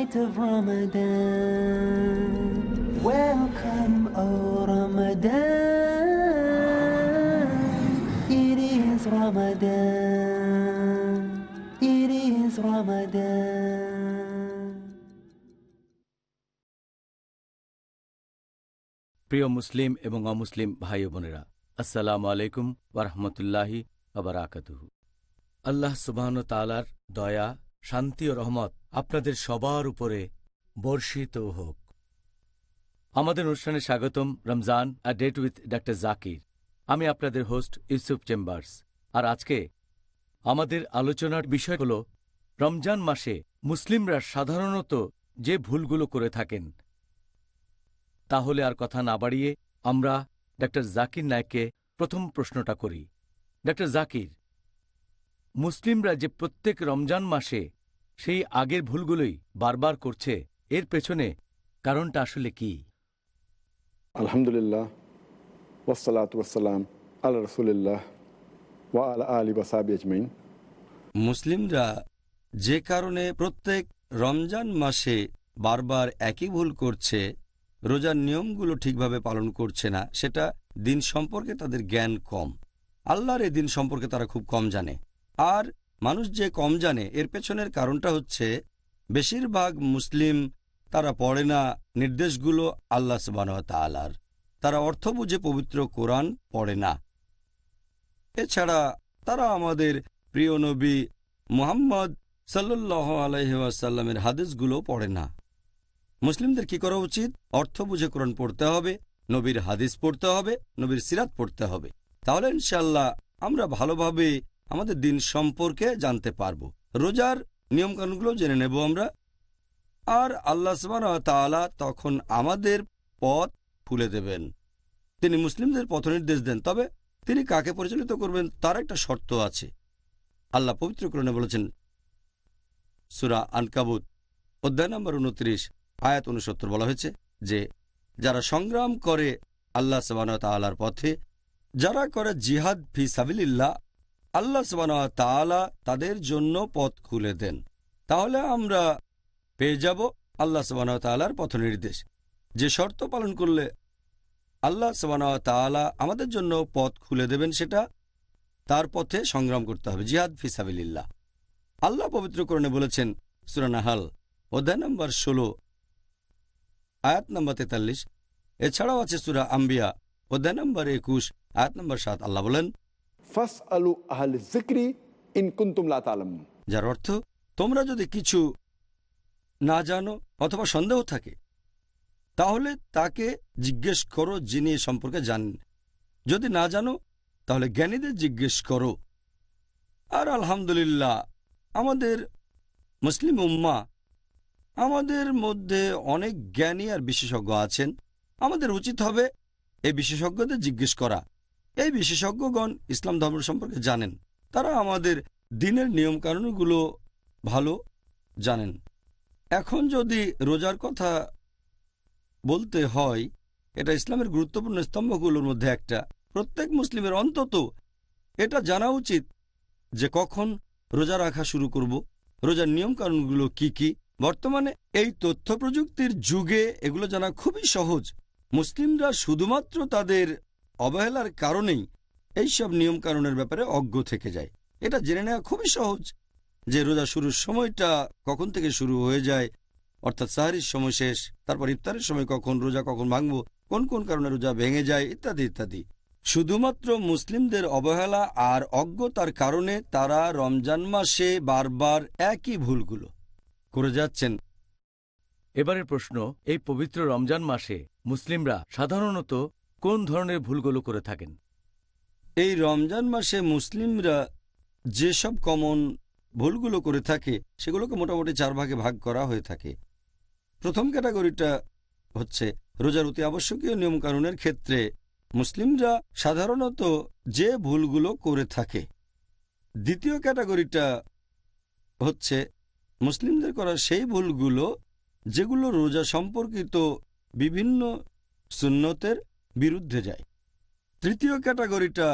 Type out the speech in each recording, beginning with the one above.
Night of Ramadan. Welcome, O oh Ramadan. It is Ramadan. It is Ramadan. প্রিয় মুসলিম এবং অমুসলিম ভাই বোনেরা আসসালামু আলাইকুম ওরহমতুল্লাহি আবরাকাতুহু আল্লাহ সুবাহন তালার দয়া শান্তি ও রহমত আপনাদের সবার উপরে বর্ষিত হোক। আমাদের অনুষ্ঠানে স্বাগতম Ramzan a date with doctor Zakir. আমি আপনাদের হোস্ট ইউসুফ চেম্বার্স। আর আজকে আমাদের আলোচনার বিষয় হল, রমজান মাসে মুসলিমরা সাধারণত যে ভুলগুলো করে থাকেন, তাহলে আর কথা না বাড়িয়ে আমরা ডক্টর জাকির নায়ককে প্রথম প্রশ্নটা করি। ডক্টর জাকির মুসলিমরা যে প্রত্যেক রমজান মাসে সেই আগের ভুলগুলোই বারবার করছে এর পেছনে কারণটা আসলে কি? আলহামদুলিল্লাহ ওসালাত ওসালাম আল্লাহ রসুলিল্লাহ ওয়া আল আলী আজমাইন। মুসলিমরা যে কারণে প্রত্যেক রমজান মাসে বারবার একই ভুল করছে রোজার নিয়মগুলো ঠিকভাবে পালন করছে না সেটা দিন সম্পর্কে তাদের জ্ঞান কম। আল্লাহর এই দিন সম্পর্কে তারা খুব কম জানে। আর মানুষ যে কম জানে, এর পেছনের কারণটা হচ্ছে বেশিরভাগ মুসলিম তারা পড়ে না নির্দেশগুলো আল্লাহ সুবানতালার তারা অর্থ বুঝে পবিত্র কোরআন পড়ে না। এছাড়া তারা আমাদের প্রিয় নবী মুহাম্মদ সাল্লাহ আলহিহাসাল্লামের হাদিসগুলো পড়ে না। মুসলিমদের কি করা উচিত? অর্থ বুঝে কোরআন পড়তে হবে, নবীর হাদিস পড়তে হবে, নবীর সিরাত পড়তে হবে। তাহলে ইনশাল্লাহ আমরা ভালোভাবে আমাদের দিন সম্পর্কে জানতে পারব। রোজার নিয়মকানুনগুলো জেনে নেব আমরা। আর আল্লাহ তালা তখন আমাদের পথ খুলে দেবেন। তিনি মুসলিমদের পথ নির্দেশ দেন, তবে তিনি কাকে পরিচালিত করবেন তার একটা শর্ত আছে। আল্লাহ পবিত্র পবিত্রকরণে বলেছেন, সুরা আনকাবুত, অধ্যায় নম্বর উনত্রিশ, আয়াত উনসত্তর বলা হয়েছে যে, যারা সংগ্রাম করে আল্লাহ সবান পথে, যারা করে জিহাদ ফি সাবিল্লাহ আল্লাহ তালা তাদের জন্য পথ খুলে দেন। তাহলে আমরা পেয়ে যাব আল্লাহ তালার পথ নির্দেশ। যে শর্ত পালন করলে আল্লাহ তালা আমাদের জন্য পথ খুলে দেবেন সেটা তার পথে সংগ্রাম করতে হবে, জিহাদ ফি সাবিল্লাহ আল্লাহ পবিত্রকরণে বলেছেন সুরানাহাল অধ্যায় নম্বর ষোলো, আয়াত নম্বর তেতাল্লিশ। এছাড়াও আছে সুরা আম্বিয়া, অধ্যায় নম্বর একুশ, আয়াত নম্বর সাত। আল্লাহ বলেন আলু আহল জিক্রি ইন কুন্তুমলা তালম যার অর্থ, তোমরা যদি কিছু না জানো অথবা সন্দেহ থাকে, তাহলে তাকে জিজ্ঞেস করো যিনি সম্পর্কে জানেন। যদি না জানো, তাহলে জ্ঞানীদের জিজ্ঞেস করো। আর আলহামদুলিল্লাহ, আমাদের মুসলিম উম্মা আমাদের মধ্যে অনেক জ্ঞানী আর বিশেষজ্ঞ আছেন। আমাদের উচিত হবে এই বিশেষজ্ঞদের জিজ্ঞেস করা। এই বিশেষজ্ঞগণ ইসলাম ধর্ম সম্পর্কে জানেন। তারা আমাদের দিনের নিয়মকানুনগুলো ভালো জানেন। এখন যদি রোজার কথা বলতে হয়, এটা ইসলামের গুরুত্বপূর্ণ স্তম্ভগুলোর মধ্যে একটা। প্রত্যেক মুসলিমের অন্তত এটা জানা উচিত যে কখন রোজা রাখা শুরু করব, রোজার নিয়মকানুনগুলো কি কি। বর্তমানে এই তথ্য প্রযুক্তির যুগে এগুলো জানা খুবই সহজ। মুসলিমরা শুধুমাত্র তাদের অবহেলার কারণেই এইসব নিয়মকানুনের ব্যাপারে অজ্ঞ থেকে যায়। এটা জেনে নেওয়া খুবই সহজ যে রোজা শুরুর সময়টা কখন থেকে শুরু হয়ে যায়, অর্থাৎ সাহারির সময় শেষ, তারপর ইফতারের সময় কখন রোজা কখন ভাঙব, কোন কোন কারণে রোজা ভেঙে যায়, ইত্যাদি ইত্যাদি। শুধুমাত্র মুসলিমদের অবহেলা আর অজ্ঞতার কারণে তারা রমজান মাসে বারবার একই ভুলগুলো করে যাচ্ছেন। এবারের প্রশ্ন, এই পবিত্র রমজান মাসে মুসলিমরা সাধারণত কোন ধরনের ভুলগুলো করে থাকেন? এই রমজান মাসে মুসলিমরা যেসব কমন ভুলগুলো করে থাকে, সেগুলোকে মোটামুটি চার ভাগে ভাগ করা হয়ে থাকে। প্রথম ক্যাটাগরিটা হচ্ছে রোজার অতি আবশ্যকীয় নিয়মকানুনের ক্ষেত্রে মুসলিমরা সাধারণত যে ভুলগুলো করে থাকে। দ্বিতীয় ক্যাটাগরিটা হচ্ছে মুসলিমদের করা সেই ভুলগুলো যেগুলো রোজা সম্পর্কিত বিভিন্ন সুন্নতের বিরুদ্ধে যায়। তৃতীয় ক্যাটাগরিটা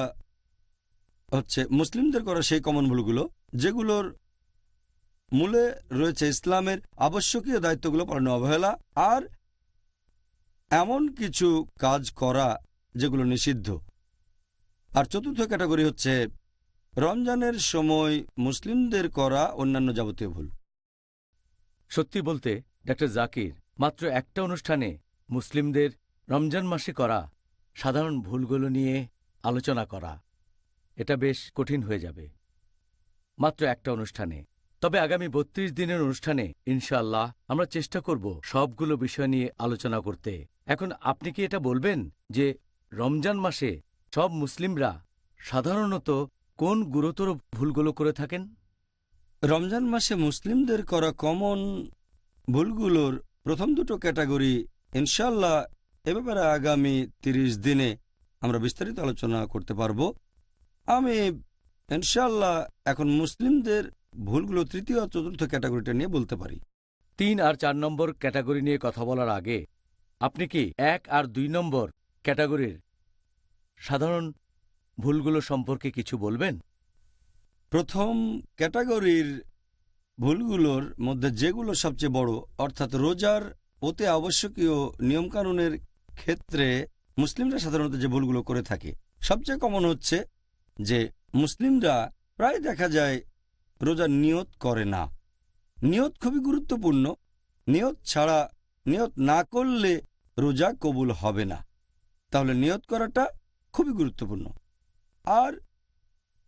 হচ্ছে মুসলিমদের করা সেই কমন ভুলগুলো, যেগুলোর মূলে রয়েছে ইসলামের আবশ্যকীয় দায়িত্বগুলো পালনে অবহেলা আর এমন কিছু কাজ করা যেগুলো নিষিদ্ধ। আর চতুর্থ ক্যাটাগরি হচ্ছে রমজানের সময় মুসলিমদের করা অন্যান্য যাবতীয় ভুল। সত্যি বলতে ডক্টর জাকির, মাত্র একটা অনুষ্ঠানে মুসলিমদের রমজান মাসে করা সাধারণ ভুলগুলো নিয়ে আলোচনা করা। এটা বেশ কঠিন হয়ে যাবে। মাত্র একটা অনুষ্ঠানে। তবে আগামী বত্রিশ দিনের অনুষ্ঠানে ইনশাল্লাহ আমরা চেষ্টা করব সবগুলো বিষয় নিয়ে আলোচনা করতে। এখন আপনি কি এটা বলবেন যে রমজান মাসে সব মুসলিমরা সাধারণত কোন গুরুতর ভুলগুলো করে থাকেন? রমজান মাসে মুসলিমদের করা কমন ভুলগুলোর প্রথম দুটো ক্যাটাগরি ইনশাল্লাহ এ ব্যাপারে আগামী তিরিশ দিনে আমরা বিস্তারিত আলোচনা করতে পারব। আমি ইনশাল্লাহ এখন মুসলিমদের ভুলগুলো তৃতীয় আর চতুর্থ ক্যাটাগরিটা নিয়ে বলতে পারি। তিন আর চার নম্বর ক্যাটাগরি নিয়ে কথা বলার আগে আপনি কি এক আর দুই নম্বর ক্যাটাগরির সাধারণ ভুলগুলো সম্পর্কে কিছু বলবেন? প্রথম ক্যাটাগরির ভুলগুলোর মধ্যে যেগুলো সবচেয়ে বড় অর্থাৎ রোজার অতি আবশ্যকীয় নিয়মকানুনের ক্ষেত্রে মুসলিমরা সাধারণত যে ভুলগুলো করে থাকে, সবচেয়ে কমন হচ্ছে যে মুসলিমরা প্রায় দেখা যায় রোজা নিয়ত করে না। নিয়ত খুবই গুরুত্বপূর্ণ। নিয়ত ছাড়া, নিয়ত না করলে রোজা কবুল হবে না। তাহলে নিয়ত করাটা খুবই গুরুত্বপূর্ণ। আর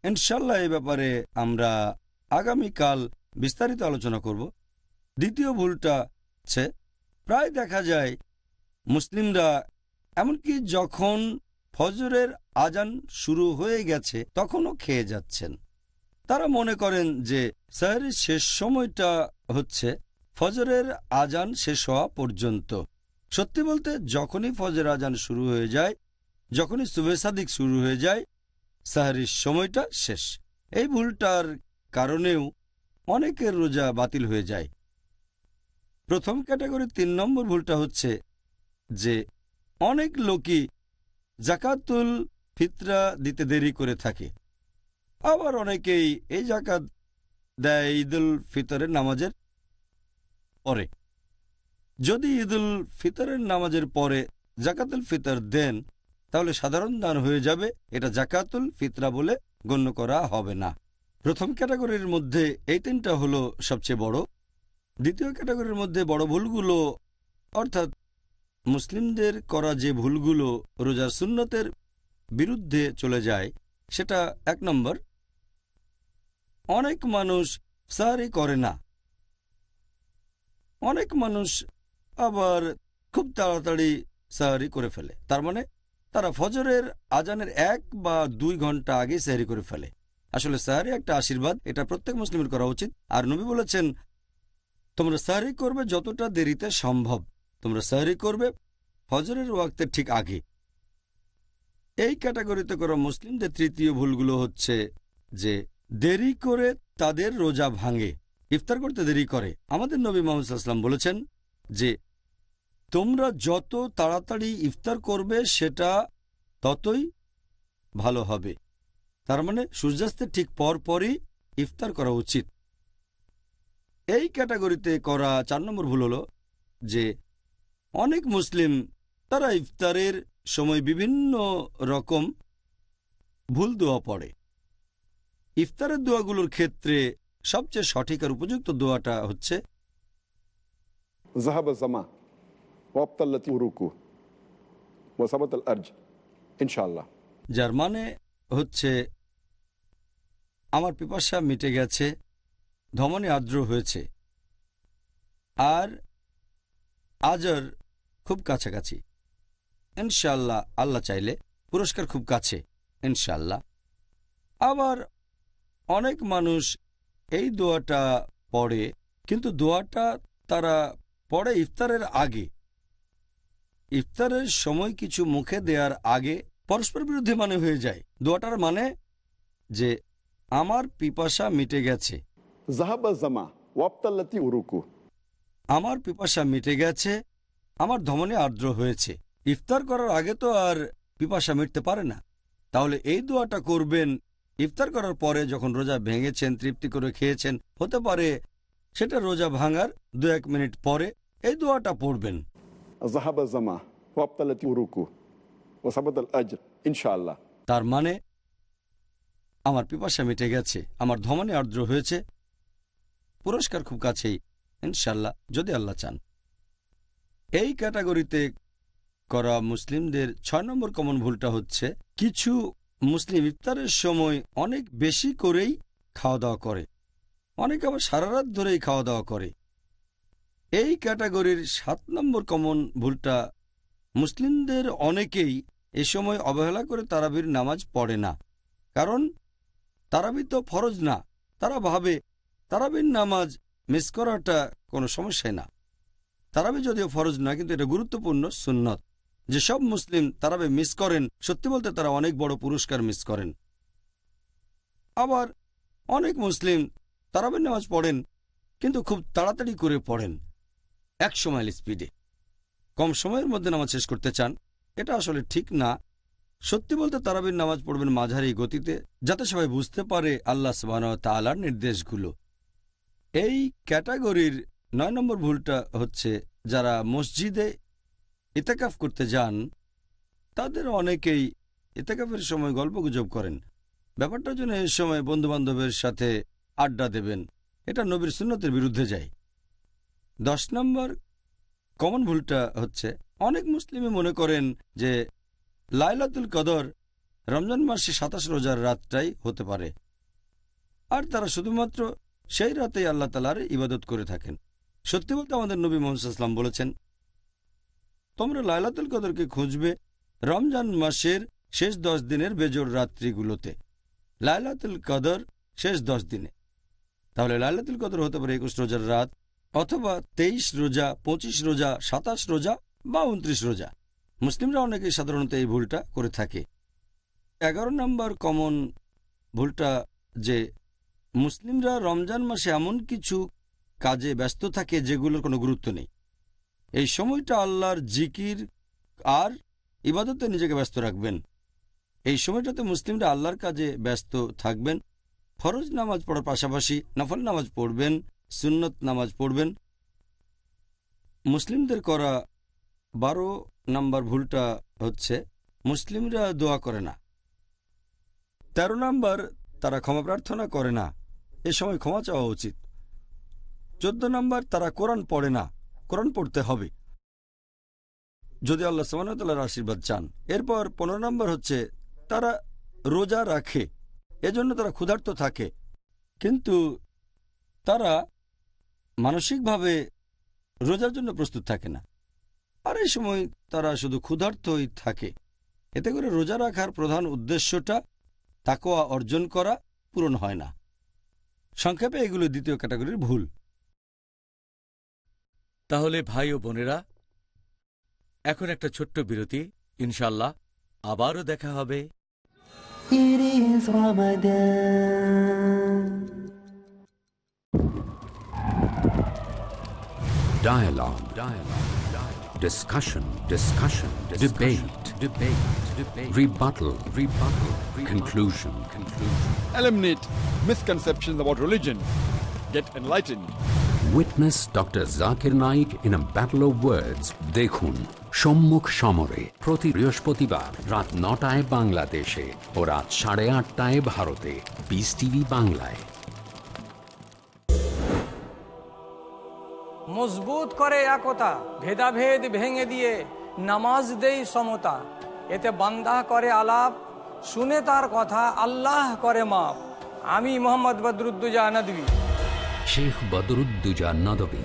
ইনশাল্লাহ এই ব্যাপারে আমরা আগামীকাল বিস্তারিত আলোচনা করব। দ্বিতীয় ভুলটা হচ্ছে, প্রায় দেখা যায় মুসলিমরা, এমনকি যখন ফজরের আজান শুরু হয়ে গেছে, তখনও খেয়ে যাচ্ছেন। তারা মনে করেন যে সাহরির শেষ সময়টা হচ্ছে ফজরের আজান শেষ হওয়া পর্যন্ত। সত্যি বলতে, যখনই ফজর আজান শুরু হয়ে যায়, যখনই সাদিক শুরু হয়ে যায় সাহারির সময়টা শেষ। এই ভুলটার কারণেও অনেকের রোজা বাতিল হয়ে যায়। প্রথম ক্যাটাগরির তিন নম্বর ভুলটা হচ্ছে যে অনেক লোকই জাকাতুল ফিতরা দিতে দেরি করে থাকে। আবার অনেকেই এই জাকাত দেয় ঈদুল ফিতরের নামাজের পরে। যদি ঈদুল ফিতরের নামাজের পরে জাকাতুল ফিতর দেন, তাহলে সাধারণ দান হয়ে যাবে, এটা জাকাতুল ফিতরা বলে গণ্য করা হবে না। প্রথম ক্যাটাগরির মধ্যে এই তিনটা হলো সবচেয়ে বড়। দ্বিতীয় ক্যাটাগরির মধ্যে বড় ভুলগুলো, অর্থাৎ মুসলিমদের করা যে ভুলগুলো রোজার সুন্নতের বিরুদ্ধে চলে যায়, সেটা এক নম্বর। অনেক মানুষ সারি করে না। অনেক মানুষ আবার খুব তাড়াতাড়ি সাহারি করে ফেলে। তার মানে তারা ফজরের আজানের এক বা দুই ঘণ্টা আগে সাহারি করে ফেলে। আসলে সাহারি একটা আশীর্বাদ, এটা প্রত্যেক মুসলিমের করা উচিত। আর নবী বলেছেন, তোমরা সাহারি করবে যতটা দেরিতে সম্ভব। তোমরা সাহারি করবে ফজরের ওয়াক্তের ঠিক আগে। এই ক্যাটাগরিতে করা মুসলিমদের তৃতীয় ভুলগুলো হচ্ছে যে দেরি করে তাদের রোজা ভাঙে, ইফতার করতে দেরি করে। আমাদের নবী মোহাম্মদ সাল্লাম বলেছেন যে তোমরা যত তাড়াতাড়ি ইফতার করবে সেটা ততই ভালো হবে। তার মানে সূর্যাস্তের ঠিক পর পরই ইফতার করা উচিত। এই ক্যাটাগরিতে করা চার নম্বর ভুল হলো যে অনেক মুসলিম তারা ইফতারের সময় বিভিন্ন রকম ভুল দোয়া পড়ে। ইফতারের দোয়াগুলোর ক্ষেত্রে সবচেয়ে সঠিক আর উপযুক্ত দোয়াটা হচ্ছে যার মানে হচ্ছে আমার পিপাসা মিটে গেছে ধমনে আর্দ্র হয়েছে। আর আজর খুব কাছাকাছি। ইনশাল্লাহ আল্লাহ চাইলে পুরস্কার খুব কাছে ইনশাল্লাহ আবার অনেক মানুষ এই দোয়াটা পড়ে কিন্তু দোয়াটা তারা পড়ে ইফতারের আগে। ইফতারের সময় কিছু মুখে দেওয়ার আগে পরস্পর বিরুদ্ধে মানে হয়ে যায়। দোয়াটার মানে যে আমার পিপাসা মিটে গেছে। জামা ওয়াপ্তাল্লাতি উরুকু। আমার পিপাসা মিটে গেছে আমার ধমনে আর্দ্র হয়েছে। ইফতার করার আগে তো আর পিপাসা মিটতে পারে না। তাহলে এই দোয়াটা করবেন ইফতার করার পরে যখন রোজা ভেঙেছেন তৃপ্তি করে খেয়েছেন হতে পারে সেটা রোজা ভাঙার দু এক মিনিট পরে এই দোয়াটা পড়বেন। তার মানে আমার পিপাসা মিটে গেছে আমার ধমনে আর্দ্র হয়েছে পুরস্কার খুব কাছেই ইনশাল্লাহ যদি আল্লাহ চান। এই ক্যাটাগরিতে করা মুসলিমদের ছয় নম্বর কমন ভুলটা হচ্ছে, কিছু মুসলিম ইফতারের সময় অনেক বেশি করেই খাওয়া দাওয়া করে। অনেকে আবার সারা রাত ধরেই খাওয়া দাওয়া করে। এই ক্যাটাগরির সাত নম্বর কমন ভুলটা মুসলিমদের অনেকেই এ সময় অবহেলা করে তারাবির নামাজ পড়ে না। কারণ তারাবি তো ফরজ না। তারা ভাবে তারাবির নামাজ মিস করাটা কোনো সমস্যাই না। তারাবি যদিও ফরজ না কিন্তু এটা গুরুত্বপূর্ণ সুন্নত। যেসব মুসলিম তারাবে মিস করেন, সত্যি বলতে তারা অনেক বড় পুরস্কার মিস করেন। আবার অনেক মুসলিম তারাবির নামাজ পড়েন, কিন্তু খুব তাড়াতাড়ি করে পড়েন, এক সময়ের স্পিডে কম সময়ের মধ্যে নামাজ শেষ করতে চান, এটা আসলে ঠিক না। সত্যি বলতে তারাবির নামাজ পড়বেন মাঝারি গতিতে, যাতে সবাই বুঝতে পারে আল্লাহ সবান তালার নির্দেশগুলো। এই ক্যাটাগরির নয় নম্বর ভুলটা হচ্ছে যারা মসজিদে ইতেকাফ করতে যান, তাদের অনেকেই ইতেকাফের সময় গল্পগুজব করেন। ব্যাপারটার জন্য এই সময় বন্ধুবান্ধবের সাথে আড্ডা দেবেন, এটা নবীর সুন্নতের বিরুদ্ধে যায়। দশ নম্বর কমন ভুলটা হচ্ছে, অনেক মুসলিমই মনে করেন যে লাইলাতুল কদর রমজান মাসে সাতাশ রোজার রাতটাই হতে পারে। আর তারা শুধুমাত্র সেই রাতেই আল্লাহ তালার ইবাদত করে থাকেন। সত্যি বলতে আমাদের নবী মোহাম্মদাম বলেছেন, তোমরা লাইলাতুল কদরকে খুঁজবে রমজান মাসের শেষ দশ দিনের বেজোর রাত্রিগুলোতে। লাইলাতুল কদর শেষ দশ দিনে। তাহলে লাইলাতুল কদর হতে পারে একুশ রোজার রাত অথবা তেইশ রোজা, পঁচিশ রোজা, সাতাশ রোজা বা উনত্রিশ রোজা। মুসলিমরা অনেকেই সাধারণত এই ভুলটা করে থাকে। এগারো নম্বর কমন ভুলটা যে, মুসলিমরা রমজান মাসে এমন কিছু কাজে ব্যস্ত থাকে যেগুলোর কোনো গুরুত্ব নেই। এই সময়টা আল্লাহর জিকির আর ইবাদতে নিজেকে ব্যস্ত রাখবেন। এই সময়টাতে মুসলিমরা আল্লাহর কাজে ব্যস্ত থাকবেন। ফরজ নামাজ পড়ার পাশাপাশি নফল নামাজ পড়বেন, সুন্নত নামাজ পড়বেন। মুসলিমদের করা বারো নাম্বার ভুলটা হচ্ছে মুসলিমরা দোয়া করে না। তেরো নাম্বার, তারা ক্ষমা প্রার্থনা করে না। এ সময় ক্ষমা চাওয়া উচিত। চোদ্দ নম্বর, তারা কোরআন পড়ে না। কোরআন পড়তে হবে। যদি আল্লাহ সামান্লার আশীর্বাদ চান। এরপর পনেরো নম্বর হচ্ছে, তারা রোজা রাখে। এজন্য তারা ক্ষুধার্ত থাকে। কিন্তু তারা মানসিকভাবে রোজার জন্য প্রস্তুত থাকে না। আর এই সময় তারা শুধু ক্ষুধার্তই থাকে। এতে করে রোজা রাখার প্রধান উদ্দেশ্যটা তাকোয়া অর্জন করা পূরণ হয় না। সংক্ষেপে এগুলো দ্বিতীয় ক্যাটাগরির ভুল। তাহলে ভাই ও বোনেরা এখন একটা ছোট্ট বিরতি ইনশাল্লাহ আবারও দেখা হবে Dialogue. Dialogue. Dialogue. Discussion. Discussion. Debate. Debate. Debate. Rebuttal. Rebuttal. Rebuttal. Conclusion. Conclusion. Eliminate misconceptions about religion. Get enlightened. Witness Dr. Zakir Naik in a battle of words. দেখুন সম্মুখ সমরে প্রতি বৃহস্পতিবার রাত নটায় বাংলাদেশে ও রাত সাড়ে আটটায় ভারতে বিস টিভি বাংলায় মজবুত করে একতা, ভেদাভেদ ভেঙে দিয়ে নামাজ দেই সমতা। এতে বান্দা করে আলাপ, শুনে তার কথা আল্লাহ করে মাপ। আমি মোহাম্মদ বদরুদ্দুজা নদী। শেখ বদরুদ্দুজা নদবী।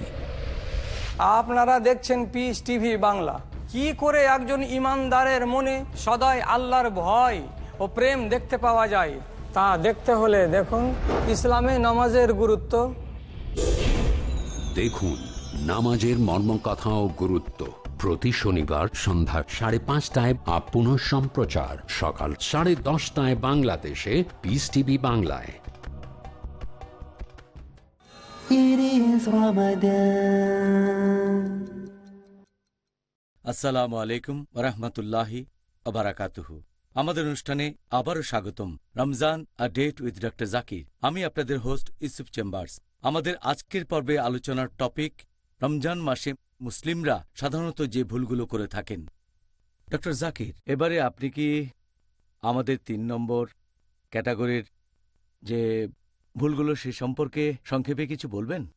আপনারা দেখছেন পিস টিভি বাংলা। কি করে একজন ইমানদারের মনে সদয় আল্লাহর ভয় ও প্রেম দেখতে পাওয়া যায় তা দেখতে হলে দেখুন ইসলামে নামাজের গুরুত্ব। দেখুন নামাজের মর্মকথা ও গুরুত্ব। প্রতি শনিবার সন্ধ্যা সাড়ে পাঁচটায় আপ সম্প্রচার। সকাল সাড়ে দশটায় বাংলাদেশে পিস টিভি বাংলায়। It is Ramadan. আসসালামু আলাইকুম ওরহমতুল্লাহি আবারাকাতুহু আমাদের অনুষ্ঠানে আবারও স্বাগতম। Ramzan, a date with doctor Zakir আমি আপনাদের হোস্ট ইউসুফ চেম্বার্স আমাদের আজকের পর্বে আলোচনার টপিক রমজান মাসে মুসলিমরা সাধারণত যে ভুলগুলো করে থাকেন। ডক্টর জাকির এবারে আপনি কি আমাদের তিন নম্বর ক্যাটাগরির যে ভুলগুলো সে সম্পর্কে সংক্ষেপে কিছু বলবেন?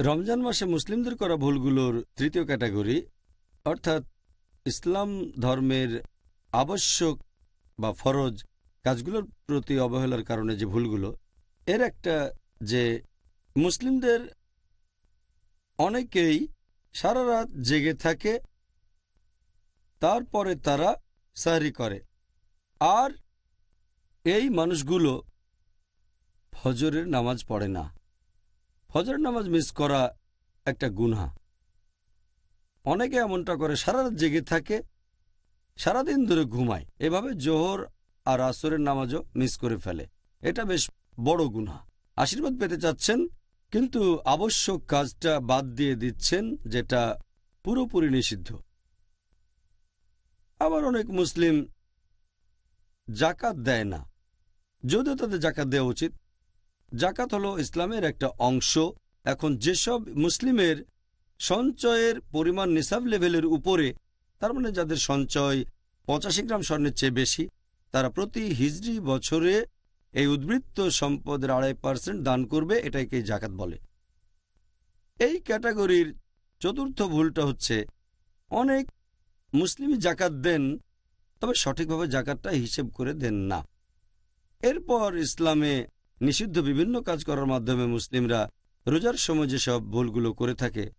রমজান মাসে মুসলিমদের করা ভুলগুলোর তৃতীয় ক্যাটাগরি, অর্থাৎ ইসলাম ধর্মের আবশ্যক বা ফরজ কাজগুলোর প্রতি অবহেলার কারণে যে ভুলগুলো, এর একটা যে মুসলিমদের অনেকেই সারা রাত জেগে থাকে, তারপরে তারা সাহরি করে। আর এই মানুষগুলো ফজরের নামাজ পড়ে না। ফজর নামাজ মিস করা একটা গুনহা। অনেকে এমনটা করে সারা রাত জেগে থাকে, সারাদিন ধরে ঘুমায়। এভাবে জোহর আর আসরের নামাজও মিস করে ফেলে। এটা বেশ বড় গুনহা। আশীর্বাদ পেতে চাচ্ছেন, কিন্তু আবশ্যক কাজটা বাদ দিয়ে দিচ্ছেন, যেটা পুরোপুরি নিষিদ্ধ। আবার অনেক মুসলিম জাকাত দেয় না। যদিও তাদের জাকাত দেওয়া উচিত জাকাত হলো ইসলামের একটা অংশ। এখন যেসব মুসলিমের সঞ্চয়ের পরিমাণ নিসাব লেভেলের উপরে, তার মানে যাদের সঞ্চয় পঁচাশি গ্রাম স্বর্ণের চেয়ে বেশি, তারা প্রতি হিজড়ি বছরে এই উদ্বৃত্ত সম্পদের আড়াই পার্সেন্ট দান করবে এটাকে জাকাত বলে। এই ক্যাটাগরির চতুর্থ ভুলটা হচ্ছে, অনেক মুসলিমই জাকাত দেন, তবে সঠিকভাবে জাকাতটা হিসেব করে দেন না। এরপর ইসলামে নিষিদ্ধ বিভিন্ন কাজ করার মাধ্যমে মুসলিমরা রোজার সময় যেসব ভুলগুলো করে থাকে,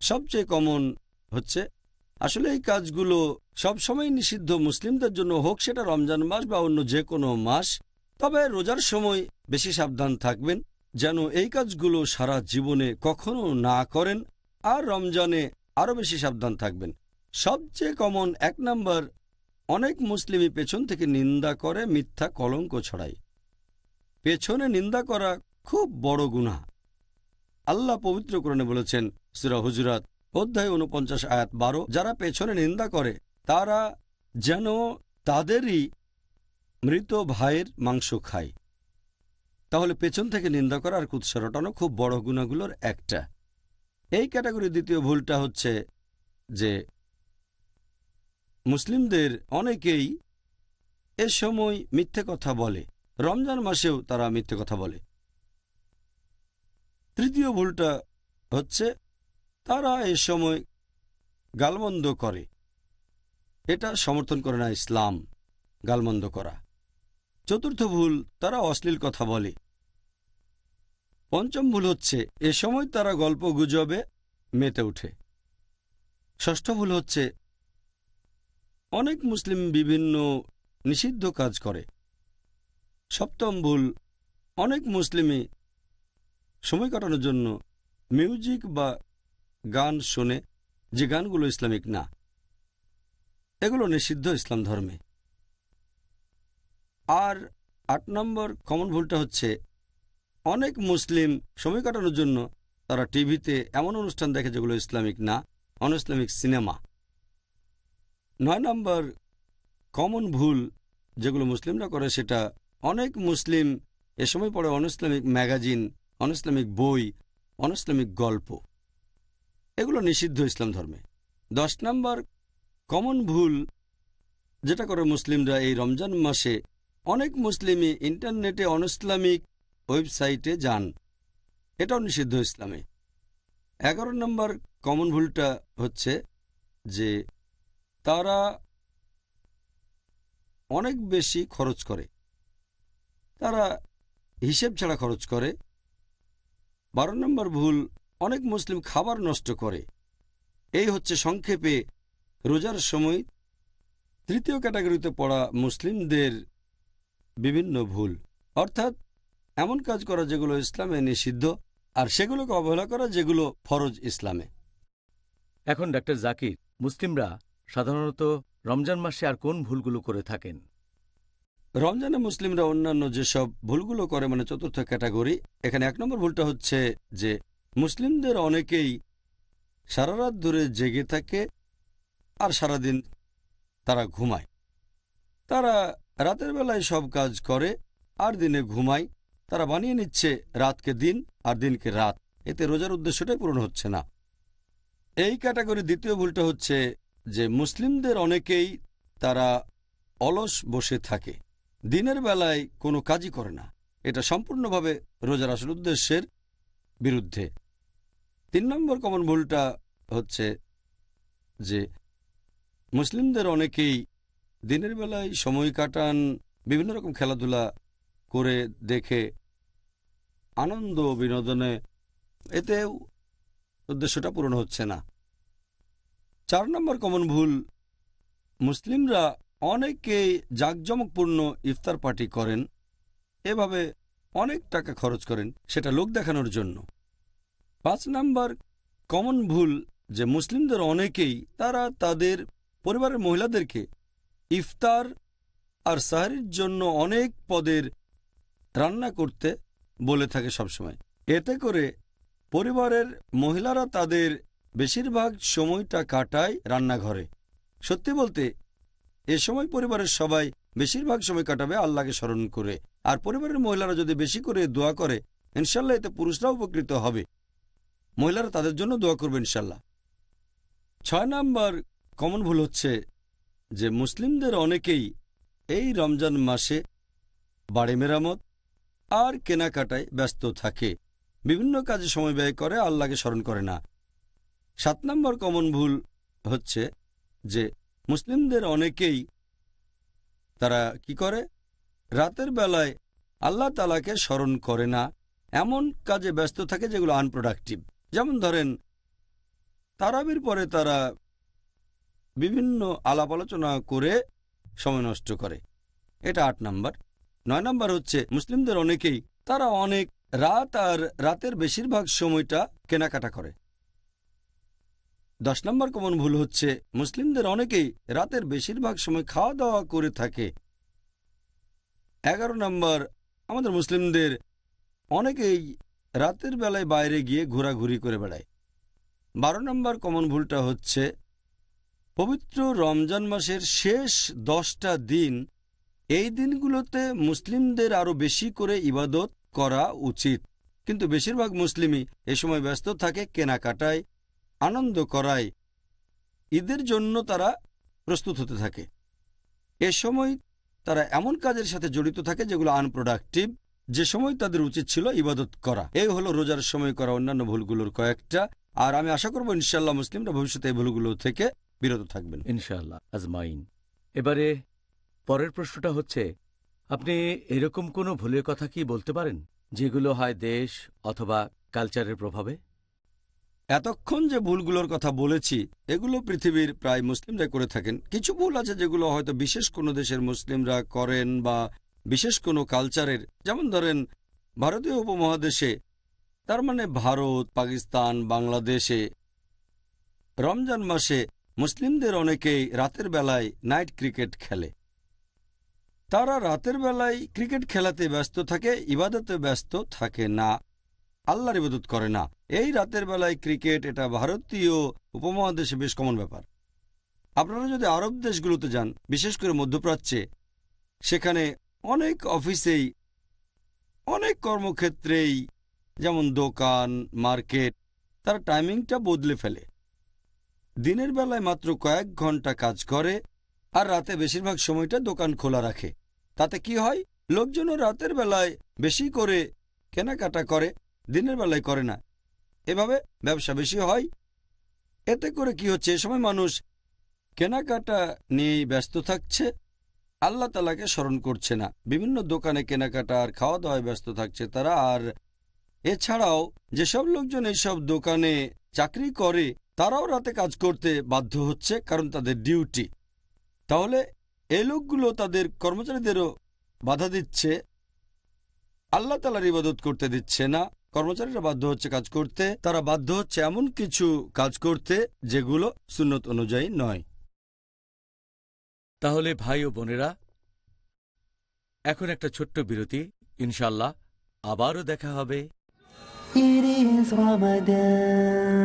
সবচেয়ে কমন হচ্ছে, আসলে এই কাজগুলো সবসময় নিষিদ্ধ মুসলিমদের জন্য হোক সেটা রমজান মাস বা অন্য যে কোনো মাস, তবে রোজার সময় বেশি সাবধান থাকবেন যেন এই কাজগুলো সারা জীবনে কখনো না করেন আর রমজানে আরও বেশি সাবধান থাকবেন। সবচেয়ে কমন এক নাম্বার, অনেক মুসলিমই পেছন থেকে নিন্দা করে মিথ্যা কলঙ্ক ছড়ায়। পেছনে নিন্দা করা খুব বড় গুনাহ। আল্লাহ পবিত্র কোরণে বলেছেন, সুরা হুজরাত, অধ্যায় উনপঞ্চাশ, আয়াত বারো, যারা পেছনে নিন্দা করে, তারা যেন তাদেরই মৃত ভাইয়ের মাংস খায়। তাহলে পেছন থেকে নিন্দা করা আর কুৎসা রটানো খুব বড় গুণাগুলোর একটা। এই ক্যাটাগরির দ্বিতীয় ভুলটা হচ্ছে যে মুসলিমদের অনেকেই এ সময় মিথ্যে কথা বলে। রমজান মাসেও তারা মিথ্যে কথা বলে। তৃতীয় ভুলটা হচ্ছে, তারা এ সময় গালমন্দ করে। এটা সমর্থন করে না ইসলাম, গালমন্দ করা। চতুর্থ ভুল, তারা অশ্লীল কথা বলে। পঞ্চম ভুল হচ্ছে, এ সময় তারা গল্প গুজবে, মেতে ওঠে। ষষ্ঠ ভুল হচ্ছে, অনেক মুসলিম বিভিন্ন নিষিদ্ধ কাজ করে। সপ্তম ভুল। অনেক মুসলিমই সময় কাটানোর জন্য মিউজিক বা গান শোনে যে গানগুলো ইসলামিক না। এগুলো নিষিদ্ধ ইসলাম ধর্মে। আর আট নম্বর কমন ভুলটা হচ্ছে, অনেক মুসলিম সময় কাটানোর জন্য তারা টিভিতে এমন অনুষ্ঠান দেখে যেগুলো ইসলামিক না অন ইসলামিক সিনেমা। নয় নম্বর কমন ভুল যেগুলো মুসলিমরা করে সেটা অনেক মুসলিম, এ সময় পড়ে অনইসলামিক ম্যাগাজিন অনইসলামিক বই অনইসলামিক গল্প। এগুলো নিষিদ্ধ ইসলাম ধর্মে। দশ নম্বর, কমন ভুল, যেটা করে মুসলিমরা এই রমজান মাসে অনেক মুসলিমই ইন্টারনেটে অনইসলামিক ওয়েবসাইটে যান। এটাও নিষিদ্ধ ইসলামে। এগারো নম্বর, কমন ভুলটা হচ্ছে যে তারা অনেক বেশি খরচ করে। তারা হিসেব ছাড়া খরচ করে। বারো নম্বর ভুল, অনেক মুসলিম খাবার নষ্ট করে। এই হচ্ছে সংক্ষেপে রোজার সময় তৃতীয় ক্যাটাগরিতে পড়া মুসলিমদের বিভিন্ন ভুল। অর্থাৎ এমন কাজ করা যেগুলো ইসলামে নিষিদ্ধ আর সেগুলোকে অবহেলা করা যেগুলো ফরজ ইসলামে। এখন ডাক্তার জাকির, মুসলিমরা সাধারণত রমজান মাসে আর কোন ভুলগুলো করে থাকেন? রমজানে মুসলিমরা অন্যান্য যেসব ভুলগুলো করে মানে চতুর্থ ক্যাটাগরি, এখানে এক নম্বর ভুলটা হচ্ছে যে মুসলিমদের অনেকেই সারা রাত ধরে জেগে থাকে আর সারাদিন তারা ঘুমায়। তারা রাতের বেলায় সব কাজ করে আর দিনে ঘুমায়। তারা বানিয়ে নিচ্ছে রাতকে দিন আর দিনকে রাত। এতে রোজার উদ্দেশ্যটাই পূরণ হচ্ছে না। এই ক্যাটাগরি দ্বিতীয় ভুলটা হচ্ছে যে মুসলিমদের অনেকেই তারা অলস বসে থাকে। দিনের বেলায় কোনো কাজই করে না। এটা সম্পূর্ণভাবে রোজার আসল উদ্দেশ্যের বিরুদ্ধে। তিন নম্বর কমন ভুলটা হচ্ছে যে, মুসলিমদের অনেকেই দিনের বেলায় সময় কাটান, বিভিন্ন রকম খেলাধুলা করে দেখে আনন্দ, বিনোদনে এতেও উদ্দেশ্যটা পূরণ হচ্ছে না। চার নম্বর কমন ভুল, মুসলিমরা অনেকেই জাঁকজমকপূর্ণ ইফতার পার্টি করেন, এভাবে অনেক টাকা খরচ করেন, সেটা লোক দেখানোর জন্য। পাঁচ নাম্বার কমন ভুল, যে মুসলিমদের অনেকেই, তারা তাদের পরিবারের মহিলাদেরকে ইফতার আর সাহারির জন্য অনেক পদের রান্না করতে বলে থাকে সবসময়। এতে করে পরিবারের মহিলারা তাদের বেশিরভাগ সময়টা কাটায় রান্নাঘরে। সত্যি বলতে এ সময় পরিবারের সবাই বেশিরভাগ সময় কাটাবে আল্লাহকে স্মরণ করে। আর পরিবারের মহিলারা যদি বেশি করে দোয়া করে, ইনশাল্লাহ এতে পুরুষরাও উপকৃত হবে। মহিলারা তাদের জন্য দোয়া করবে ইনশাল্লাহ। ছয় নাম্বার কমন ভুল হচ্ছে যে মুসলিমদের অনেকেই এই রমজান মাসে বাড়ি মেরামত আর কেনাকাটায় ব্যস্ত থাকে। বিভিন্ন কাজে সময় ব্যয় করে আল্লাহকে স্মরণ করে না। সাত নম্বর কমন ভুল হচ্ছে যে মুসলিমদের অনেকেই তারা কি করে? রাতের বেলায় আল্লাহ তালাকে স্মরণ করে না। এমন কাজে ব্যস্ত থাকে যেগুলো আনপ্রোডাক্টিভ যেমন ধরেন, তারাবির পরে তারা বিভিন্ন আলাপ আলোচনা করে সময় নষ্ট করে। এটা আট নাম্বার। নয় নাম্বার হচ্ছে, মুসলিমদের অনেকেই তারা অনেক রাত আর রাতের বেশিরভাগ সময়টা কেনাকাটা করে। দশ নম্বর কমন ভুল হচ্ছে। মুসলিমদের অনেকেই রাতের বেশিরভাগ সময় খাওয়া দাওয়া করে থাকে। এগারো নম্বর, আমাদের মুসলিমদের অনেকেই রাতের বেলায় বাইরে গিয়ে ঘোরাঘুরি করে বেড়ায়। বারো নম্বর কমন ভুলটা হচ্ছে, পবিত্র রমজান মাসের শেষ দশটা দিন, এই দিনগুলোতে মুসলিমদের আরও বেশি করে ইবাদত করা উচিত। কিন্তু বেশিরভাগ মুসলিমই এ সময় ব্যস্ত থাকে, কেনাকাটায় আনন্দ করায়। ঈদের জন্য তারা প্রস্তুত হতে থাকে। এ সময় তারা এমন কাজের সাথে জড়িত থাকে যেগুলো আনপ্রোডাক্টিভ যে সময় তাদের উচিত ছিল ইবাদত করা। এই হলো রোজার সময় করা অন্যান্য ভুলগুলোর কয়েকটা। আর আমি আশা করব ইনশাল্লাহ মুসলিমরা ভবিষ্যতে এই ভুলগুলো থেকে বিরত থাকবেন। ইনশাআল্লাহ, আজমাইন। এবারে পরের প্রশ্নটা হচ্ছে, আপনি এরকম কোনো ভুলের কথা কি বলতে পারেন? যেগুলো হয় দেশ অথবা কালচারের প্রভাবে? এতক্ষণ যে ভুলগুলোর কথা বলেছি, এগুলো পৃথিবীর প্রায় মুসলিমরা করে থাকেন। কিছু ভুল আছে যেগুলো হয়তো বিশেষ কোনো দেশের মুসলিমরা করেন বা বিশেষ কোনো কালচারের। যেমন ধরেন, ভারতীয় উপমহাদেশে, তার মানে ভারত, পাকিস্তান, বাংলাদেশে, রমজান মাসে মুসলিমদের অনেকেই রাতের বেলায় নাইট ক্রিকেট খেলে। তারা রাতের বেলায় ক্রিকেট খেলাতে ব্যস্ত থাকে, ইবাদতে ব্যস্ত থাকে না। আল্লাহর ইবাদত করে না। এই রাতের বেলায় ক্রিকেট, এটা ভারতীয় উপমহাদেশে বেশ কমন ব্যাপার। আপনারা যদি আরব দেশগুলোতে যান, বিশেষ করে মধ্যপ্রাচ্যে, সেখানে অনেক অফিসেই, অনেক কর্মক্ষেত্রেই, যেমন দোকান, মার্কেট, তার টাইমিংটা বদলে ফেলে। দিনের বেলায় মাত্র কয়েক ঘণ্টা কাজ করে আর রাতে বেশিরভাগ সময়টা দোকান খোলা রাখে। তাতে কি হয়? লোকজনও রাতের বেলায় বেশি করে কেনাকাটা করে দিনের বেলায় করে না। এভাবে ব্যবসা বেশি হয়। এতে করে কি হচ্ছে? এ সময় মানুষ কেনাকাটা নিয়েই ব্যস্ত থাকছে। আল্লাহ তালাকে স্মরণ করছে না। বিভিন্ন দোকানে কেনাকাটা আর খাওয়া দাওয়ায় ব্যস্ত থাকছে তারা। আর এছাড়াও যেসব লোকজন এইসব দোকানে চাকরি করে, তারাও রাতে কাজ করতে বাধ্য হচ্ছে কারণ তাদের ডিউটি। তাহলে এই লোকগুলো তাদের কর্মচারীদেরও বাধা দিচ্ছে। আল্লাহ তালার ইবাদত করতে দিচ্ছে না। কর্মচারীরা বাধ্য হচ্ছে কাজ করতে তারা বাধ্য হচ্ছে এমন কিছু কাজ করতে যেগুলো সুন্নত অনুযায়ী নয় তাহলে ভাই ও বোনেরা এখন একটা ছোট্ট বিরতি ইনশাল্লাহ আবারও দেখা হবে It is Ramadan.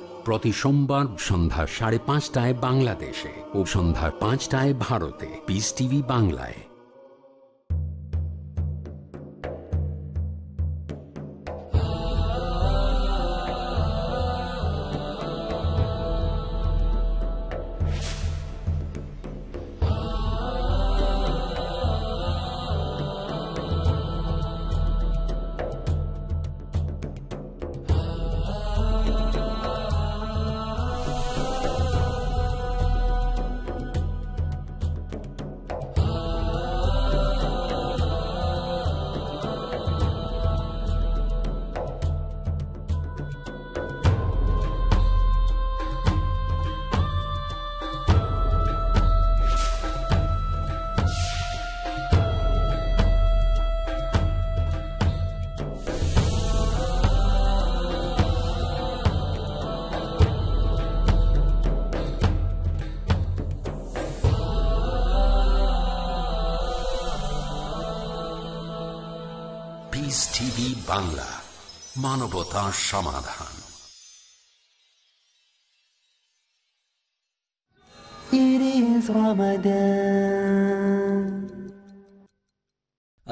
প্রতি সোমবার সন্ধ্যা সাড়ে পাঁচটায় বাংলাদেশে ও সন্ধ্যা পাঁচটায় ভারতে পিস টিভি বাংলায়।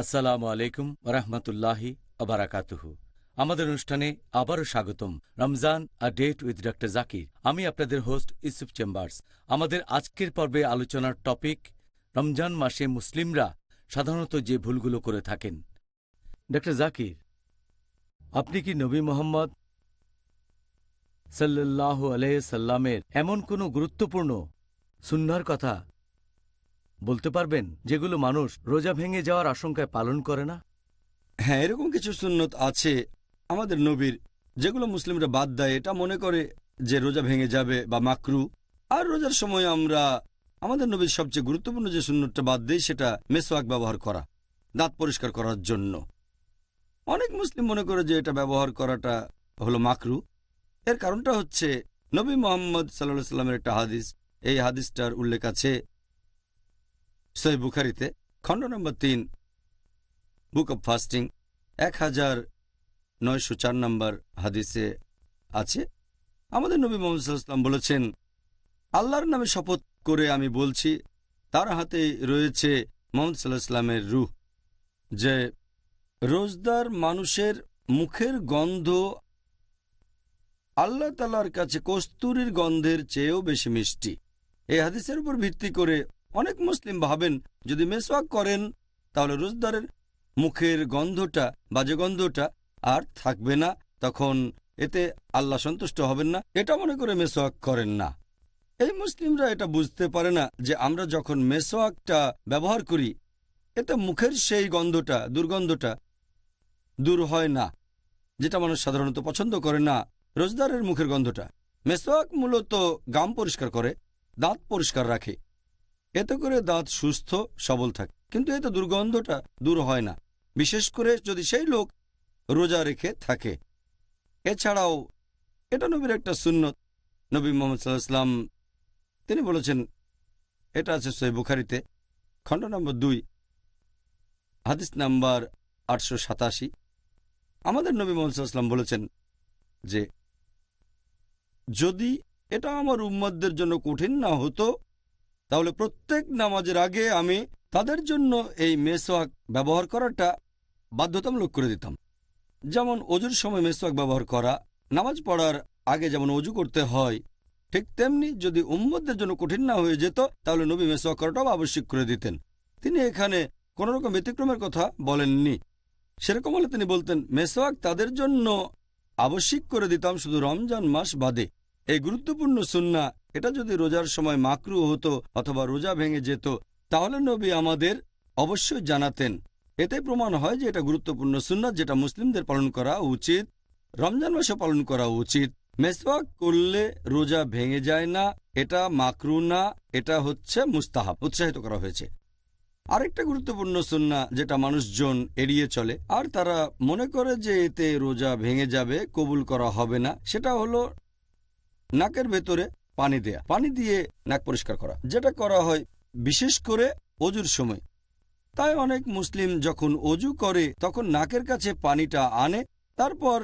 আসসালামু আলাইকুম রহমতুল্লাহি আবারাকাতুহু আমাদের অনুষ্ঠানে আবারও স্বাগতম Ramzan a date with doctor Zakir. আমি আপনাদের হোস্ট ইউসুফ চেম্বার্স। আমাদের আজকের পর্বে আলোচনার টপিক, রমজান মাসে মুসলিমরা সাধারণত যে ভুলগুলো করে থাকেন। ডক্টর জাকির, আপনি কি নবী মোহাম্মদ সাল্লাহ আলহ সাল্লামের এমন কোনো গুরুত্বপূর্ণ সুন্নার কথা বলতে পারবেন, যেগুলো মানুষ রোজা ভেঙে যাওয়ার আশঙ্কায় পালন করে না? হ্যাঁ এরকম কিছু সুন্নত আছে আমাদের নবীর, যেগুলো মুসলিমরা বাদ দেয়। এটা মনে করে যে রোজা ভেঙে যাবে বা মাকরু। আর রোজার সময় আমরা, আমাদের নবীর সবচেয়ে গুরুত্বপূর্ণ যে সুন্নতটা বাদ দেয় সেটা মেসোয়াক ব্যবহার করা, দাঁত পরিষ্কার করার জন্য। অনেক মুসলিম মনে করে যে এটা ব্যবহার করাটা হলো মাকরু। এর কারণটা হচ্ছে, নবী মোহাম্মদ সাল্লাহ সাল্লামের একটা হাদিস, এই হাদিসটার উল্লেখ আছে সই বুখারিতে খণ্ড নম্বর তিন বুক অব ফাস্টিং এক হাজার নয়শো চার নম্বর হাদিসে আছে। আমাদের নবী মোহাম্মদ বলেছেন, আল্লাহর নামে শপথ করে আমি বলছি, তার হাতে রয়েছে মোহাম্মদ সাল্লাহ সাল্লামের রুহ, যে রোজদার মানুষের মুখের গন্ধ আল্লাহ তালার কাছে কস্তুরীর গন্ধের চেয়েও বেশি মিষ্টি। এই হাদিসের উপর ভিত্তি করে অনেক মুসলিম ভাবেন, যদি মেসওয়াক করেন, তাহলে রোজদারের মুখের গন্ধটা, বাজে গন্ধটা আর থাকবে না। তখন এতে আল্লাহ সন্তুষ্ট হবেন না। এটা মনে করে মেসোয়াক করেন না। এই মুসলিমরা এটা বুঝতে পারে না যে আমরা যখন মেসোয়াকটা ব্যবহার করি, এতে মুখের সেই গন্ধটা, দুর্গন্ধটা দূর হয় না, যেটা মানুষ সাধারণত পছন্দ করে না, রোজদারের মুখের গন্ধটা। মেসোয়াক মূলত গাম পরিষ্কার করে, দাঁত পরিষ্কার রাখে। এতে করে দাঁত সুস্থ, সবল থাকে। কিন্তু এতে দুর্গন্ধটা দূর হয় না। বিশেষ করে যদি সেই লোক রোজা রেখে থাকে। এছাড়াও এটা নবীর একটা সুন্নত। নবী মোহাম্মদ সাল্লাহাম তিনি বলেছেন, এটা আছে সই বুখারিতে, খণ্ড নম্বর দুই, হাদিস নাম্বার আটশো সাতাশি। আমাদের নবী মোহাম্মদ সাল্লাম বলেছেন যে, যদি এটা আমার উম্মতদের জন্য কঠিন না হতো তাহলে প্রত্যেক নামাজের আগে আমি তাদের জন্য এই মেসওয়াক ব্যবহার করাটা বাধ্যতামূলক করে দিতাম। যেমন অজুর সময় মেসওয়াক ব্যবহার করা, নামাজ পড়ার আগে যেমন অজু করতে হয়, ঠিক তেমনি যদি উম্মতদের জন্য কঠিন না হয়ে যেত, তাহলে নবী মেসওয়াক করাটাও আবশ্যক করে দিতেন। তিনি এখানে কোনো রকম ব্যতিক্রমের কথা বলেননি। সেরকম হলে তিনি বলতেন, মেসওয়াক তাদের জন্য আবশ্যিক করে দিতাম শুধু রমজান মাস বাদে। এই গুরুত্বপূর্ণ সুন্না এটা যদি রোজার সময় মাকরু হতো অথবা রোজা ভেঙে যেত, তাহলে নবী আমাদের অবশ্যই জানাতেন। এতে প্রমাণ হয় যে এটা গুরুত্বপূর্ণ সুন্নাত যেটা মুসলিমদের পালন করা উচিত, রমজান মাসে পালন করা উচিত। মেসওয়াক করলে রোজা ভেঙে যায় না, এটা মাকরু না, এটা হচ্ছে মুস্তাহাব, উৎসাহিত করা হয়েছে। আরেকটা গুরুত্বপূর্ণ সুন্না যেটা মানুষজন এড়িয়ে চলে, আর তারা মনে করে যে এতে রোজা ভেঙে যাবে, কবুল করা হবে না, সেটা হলো নাকের ভেতরে পানি দেয়া। পানি দিয়ে নাক পরিষ্কার করা। যেটা করা হয় বিশেষ করে অজুর সময়। তাই অনেক মুসলিম যখন অজু করে, তখন নাকের কাছে পানিটা আনে, তারপর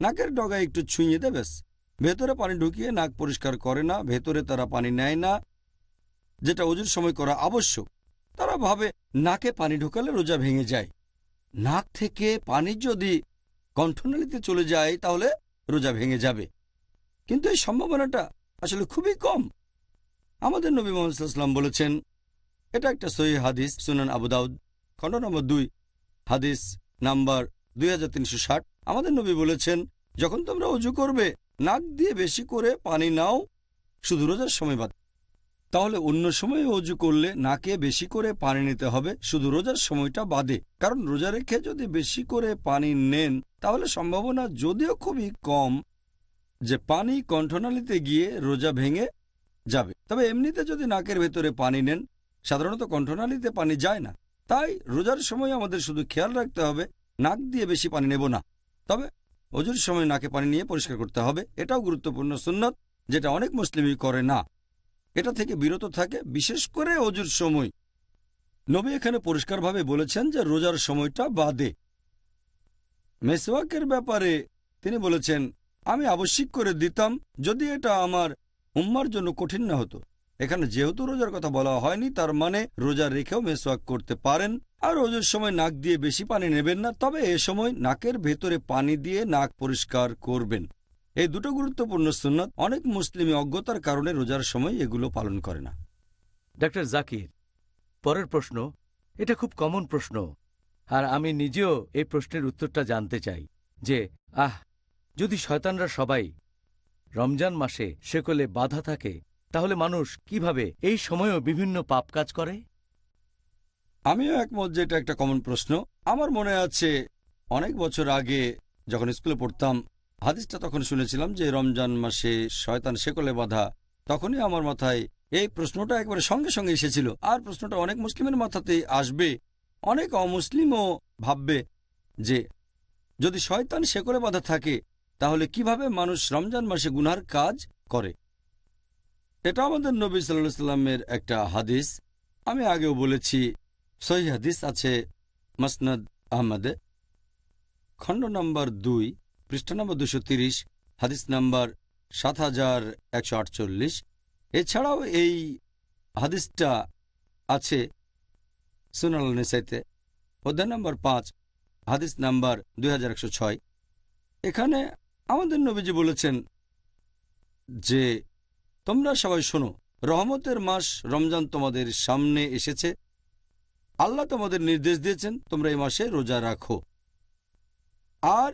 নাকের ডগায় একটু ছুঁয়ে দেবে ভেতরে পানি ঢুকিয়ে নাক পরিষ্কার করে না, ভেতরে তারা পানি নেয় না। যেটা অজুর সময় করা আবশ্যক। তারা ভাবে নাকে পানি ঢোকালে রোজা ভেঙে যায়। নাক থেকে পানি যদি কণ্ঠনালীতে চলে যায়, তাহলে রোজা ভেঙে যাবে। কিন্তু এই সম্ভাবনাটা আসলে খুবই কম। আমাদের নবী মোহাম্মদাম বলেছেন, এটা একটা সহি হাদিস, সুনান আবু দাউদ, খণ্ড নম্বর দুই, হাদিস নাম্বার দুই হাজার তিনশো ষাট। আমাদের নবী বলেছেন, যখন তোমরা অজু করবে, নাক দিয়ে বেশি করে পানি নাও, শুধু রোজার সময় বাদ। তাহলে অন্য সময়ে অজু করলে নাকে বেশি করে পানি নিতে হবে, শুধু রোজার সময়টা বাদে। কারণ রোজা রেখে যদি বেশি করে পানি নেন, তাহলে সম্ভাবনা যদিও খুবই কম যে পানি কণ্ঠনালীতে গিয়ে রোজা ভেঙে যাবে। তবে এমনিতে যদি নাকের ভেতরে পানি নেন, সাধারণত কণ্ঠনালীতে পানি যায় না। তাই রোজার সময় আমাদের শুধু খেয়াল রাখতে হবে, নাক দিয়ে বেশি পানি নেব না। তবে অজুর সময় নাকে পানি নিয়ে পরিষ্কার করতে হবে, এটাও গুরুত্বপূর্ণ সুন্নত, যেটা অনেক মুসলিমই করে না। এটা থেকে বিরত থাকে, বিশেষ করে অজুর সময়। নবী এখানে পরিষ্কারভাবে বলেছেন যে রোজার সময়টা বাদে। মেসওয়াকের ব্যাপারে তিনি বলেছেন আমি আবশ্যিক করে দিতাম যদি এটা আমার উম্মার জন্য কঠিন না হতো। এখানে যেহেতু রোজার কথা বলা হয়নি, তার মানে রোজা রেখেও মেসওয়াক করতে পারেন। আর রোজার সময় নাক দিয়ে বেশি পানি নেবেন না, তবে এ সময় নাকের ভেতরে পানি দিয়ে নাক পরিষ্কার করবেন। এই দুটো গুরুত্বপূর্ণ সুন্নত অনেক মুসলিমী অজ্ঞতার কারণে রোজার সময় এগুলো পালন করে না। ডাক্তার জাকির, পরের প্রশ্ন, এটা খুব কমন প্রশ্ন। আর আমি নিজেও এই প্রশ্নের উত্তরটা জানতে চাই যে, আহ যদি শয়তানরা সবাই রমজান মাসে সেকলে বাধা থাকে, তাহলে মানুষ কীভাবে এই সময়েও বিভিন্ন পাপ কাজ করে? আমিও একমত যে এটা একটা কমন প্রশ্ন। আমার মনে আছে, অনেক বছর আগে যখন স্কুলে পড়তাম, হাদিসটা তখন শুনেছিলাম যে রমজান মাসে শয়তান শেকলে বাধা, তখনই আমার মাথায় এই প্রশ্নটা একবারে সঙ্গে সঙ্গে এসেছিল। আর প্রশ্নটা অনেক মুসলিমের মাথাতেই আসবে, অনেক অমুসলিমও ভাববে যে যদি শয়তান শেকলে বাধা থাকে তাহলে কীভাবে মানুষ রমজান মাসে গুনার কাজ করে? এটা আমাদের নবী সাল্লাহ সাল্লামের একটা হাদিস। আমি আগেও বলেছি, সহি হাদিস আছে মসনদ আহমদে, খণ্ড নম্বর দুই, পৃষ্ঠা নম্বর দুশো তিরিশ, হাদিস নম্বর সাত হাজার একশো আটচল্লিশ। এছাড়াও এই হাদিসটা আছে সুনাল নেসাইতে, অধ্যায় নম্বর পাঁচ, হাদিস নাম্বার দুই হাজার একশো ছয়। এখানে আমাদের নবীজি বলেছেন যে, তোমরা সবাই শোনো, রহমতের মাস রমজান তোমাদের সামনে এসেছে। আল্লাহ তোমাদের নির্দেশ দিয়েছেন, তোমরা এই মাসে রোজা রাখো। আর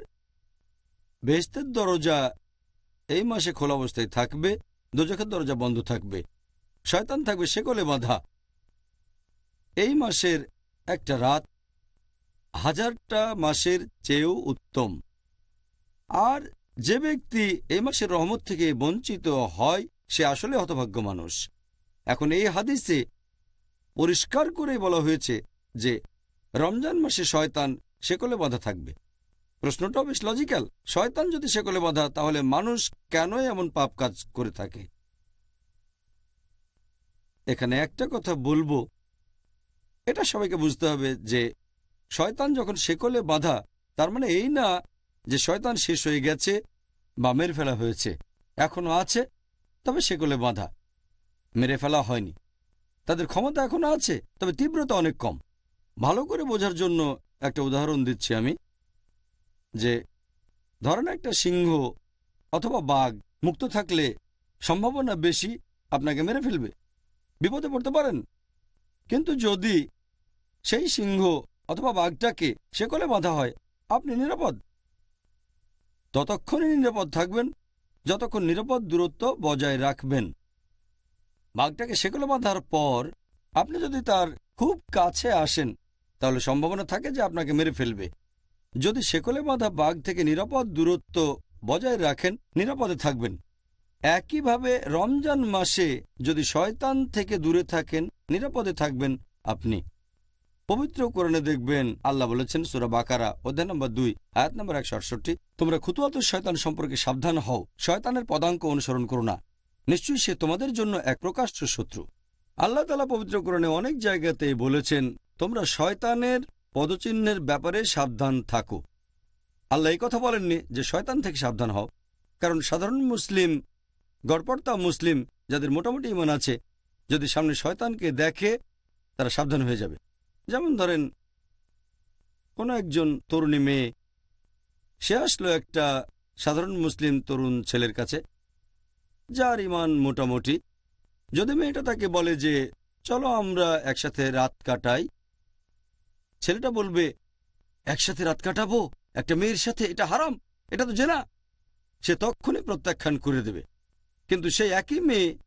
বেহেস্তের দরজা এই মাসে খোলা অবস্থায় থাকবে, দোজখের দরজা বন্ধ থাকবে। শয়তান থাকবে সেকলে বাঁধা। এই মাসের একটা রাত হাজারটা মাসের চেয়েও উত্তম। আর যে ব্যক্তি এই মাসের রহমত থেকে বঞ্চিত হয়, সে আসলে হতভাগ্য মানুষ। এখন এই হাদিসে পরিষ্কার করে বলা হয়েছে যে, রমজান মাসে শয়তান সেকলে বাঁধা থাকবে। প্রশ্নটাও বেশ লজিক্যাল শয়তান যদি সেকলে বাঁধা, তাহলে মানুষ কেনই এমন পাপ কাজ করে থাকে? এখানে একটা কথা বলব। এটা সবাইকে বুঝতে হবে যে, শয়তান যখন সেকলে বাঁধা, তার মানে এই না যে শয়তান শেষ হয়ে গেছে বা মেরে ফেলা হয়েছে, এখনও আছে, তবে সেকলে বাঁধা। মেরে ফেলা হয়নি। তাদের ক্ষমতা এখনও আছে, তবে তীব্রতা অনেক কম। ভালো করে বোঝার জন্য একটা উদাহরণ দিচ্ছি আমি, যে ধরেন একটা সিংহ অথবা বাঘ মুক্ত থাকলে সম্ভাবনা বেশি আপনাকে মেরে ফেলবে। বিপদে পড়তে পারেন। কিন্তু যদি সেই সিংহ অথবা বাঘটাকে সে শেকলে বাঁধা হয়, আপনি নিরাপদ। ততক্ষণই নিরাপদ থাকবেন, যতক্ষণ নিরাপদ দূরত্ব বজায় রাখবেন। বাঘটাকে শেকলে বাঁধার পর আপনি যদি তার খুব কাছে আসেন, তাহলে সম্ভাবনা থাকে যে আপনাকে মেরে ফেলবে। যদি শেকলে বাঁধা বাঘ থেকে নিরাপদ দূরত্ব বজায় রাখেন, নিরাপদে থাকবেন। একইভাবে রমজান মাসে যদি শয়তান থেকে দূরে থাকেন, নিরাপদে থাকবেন আপনি। পবিত্র কোরআনে দেখবেন আল্লাহ বলেছেন সুরা বাকারা, অধ্যায় নম্বর দুই, আয়াত নম্বর একশো আটষট্টি, তোমরা খুতুয়াত শয়তান সম্পর্কে সাবধান হও, শয়তানের পদাঙ্ক অনুসরণ করো না। নিশ্চয়ই সে তোমাদের জন্য এক প্রকাশ্য শত্রু। আল্লাহ তালা পবিত্র কোরআনে অনেক জায়গাতে বলেছেন, তোমরা শয়তানের পদচিহ্নের ব্যাপারে সাবধান থাকো। আল্লাহ এই কথা বলেননি যে শয়তান থেকে সাবধান হও, কারণ সাধারণ মুসলিম, গড়পড়তা মুসলিম যাদের মোটামুটি ইমান আছে, যদি সামনে শয়তানকে দেখে, তারা সাবধান হয়ে যাবে। যেমন ধরেন, কোনো একজন তরুণী মেয়ে, সে আসলো একটা সাধারণ মুসলিম তরুণ ছেলের কাছে, যার ইমান মোটামুটি। যদি মেয়েটা তাকে বলে যে, চলো আমরা একসাথে রাত কাটাই, ছেলেটা বলবে, একসাথে রাত কাটাবো? একটা মেয়ের সাথে? এটা হারাম, এটা তো জেনা। সে তক্ষণই প্রত্যাখ্যান করে দেবে। কিন্তু সেই একই মেয়ে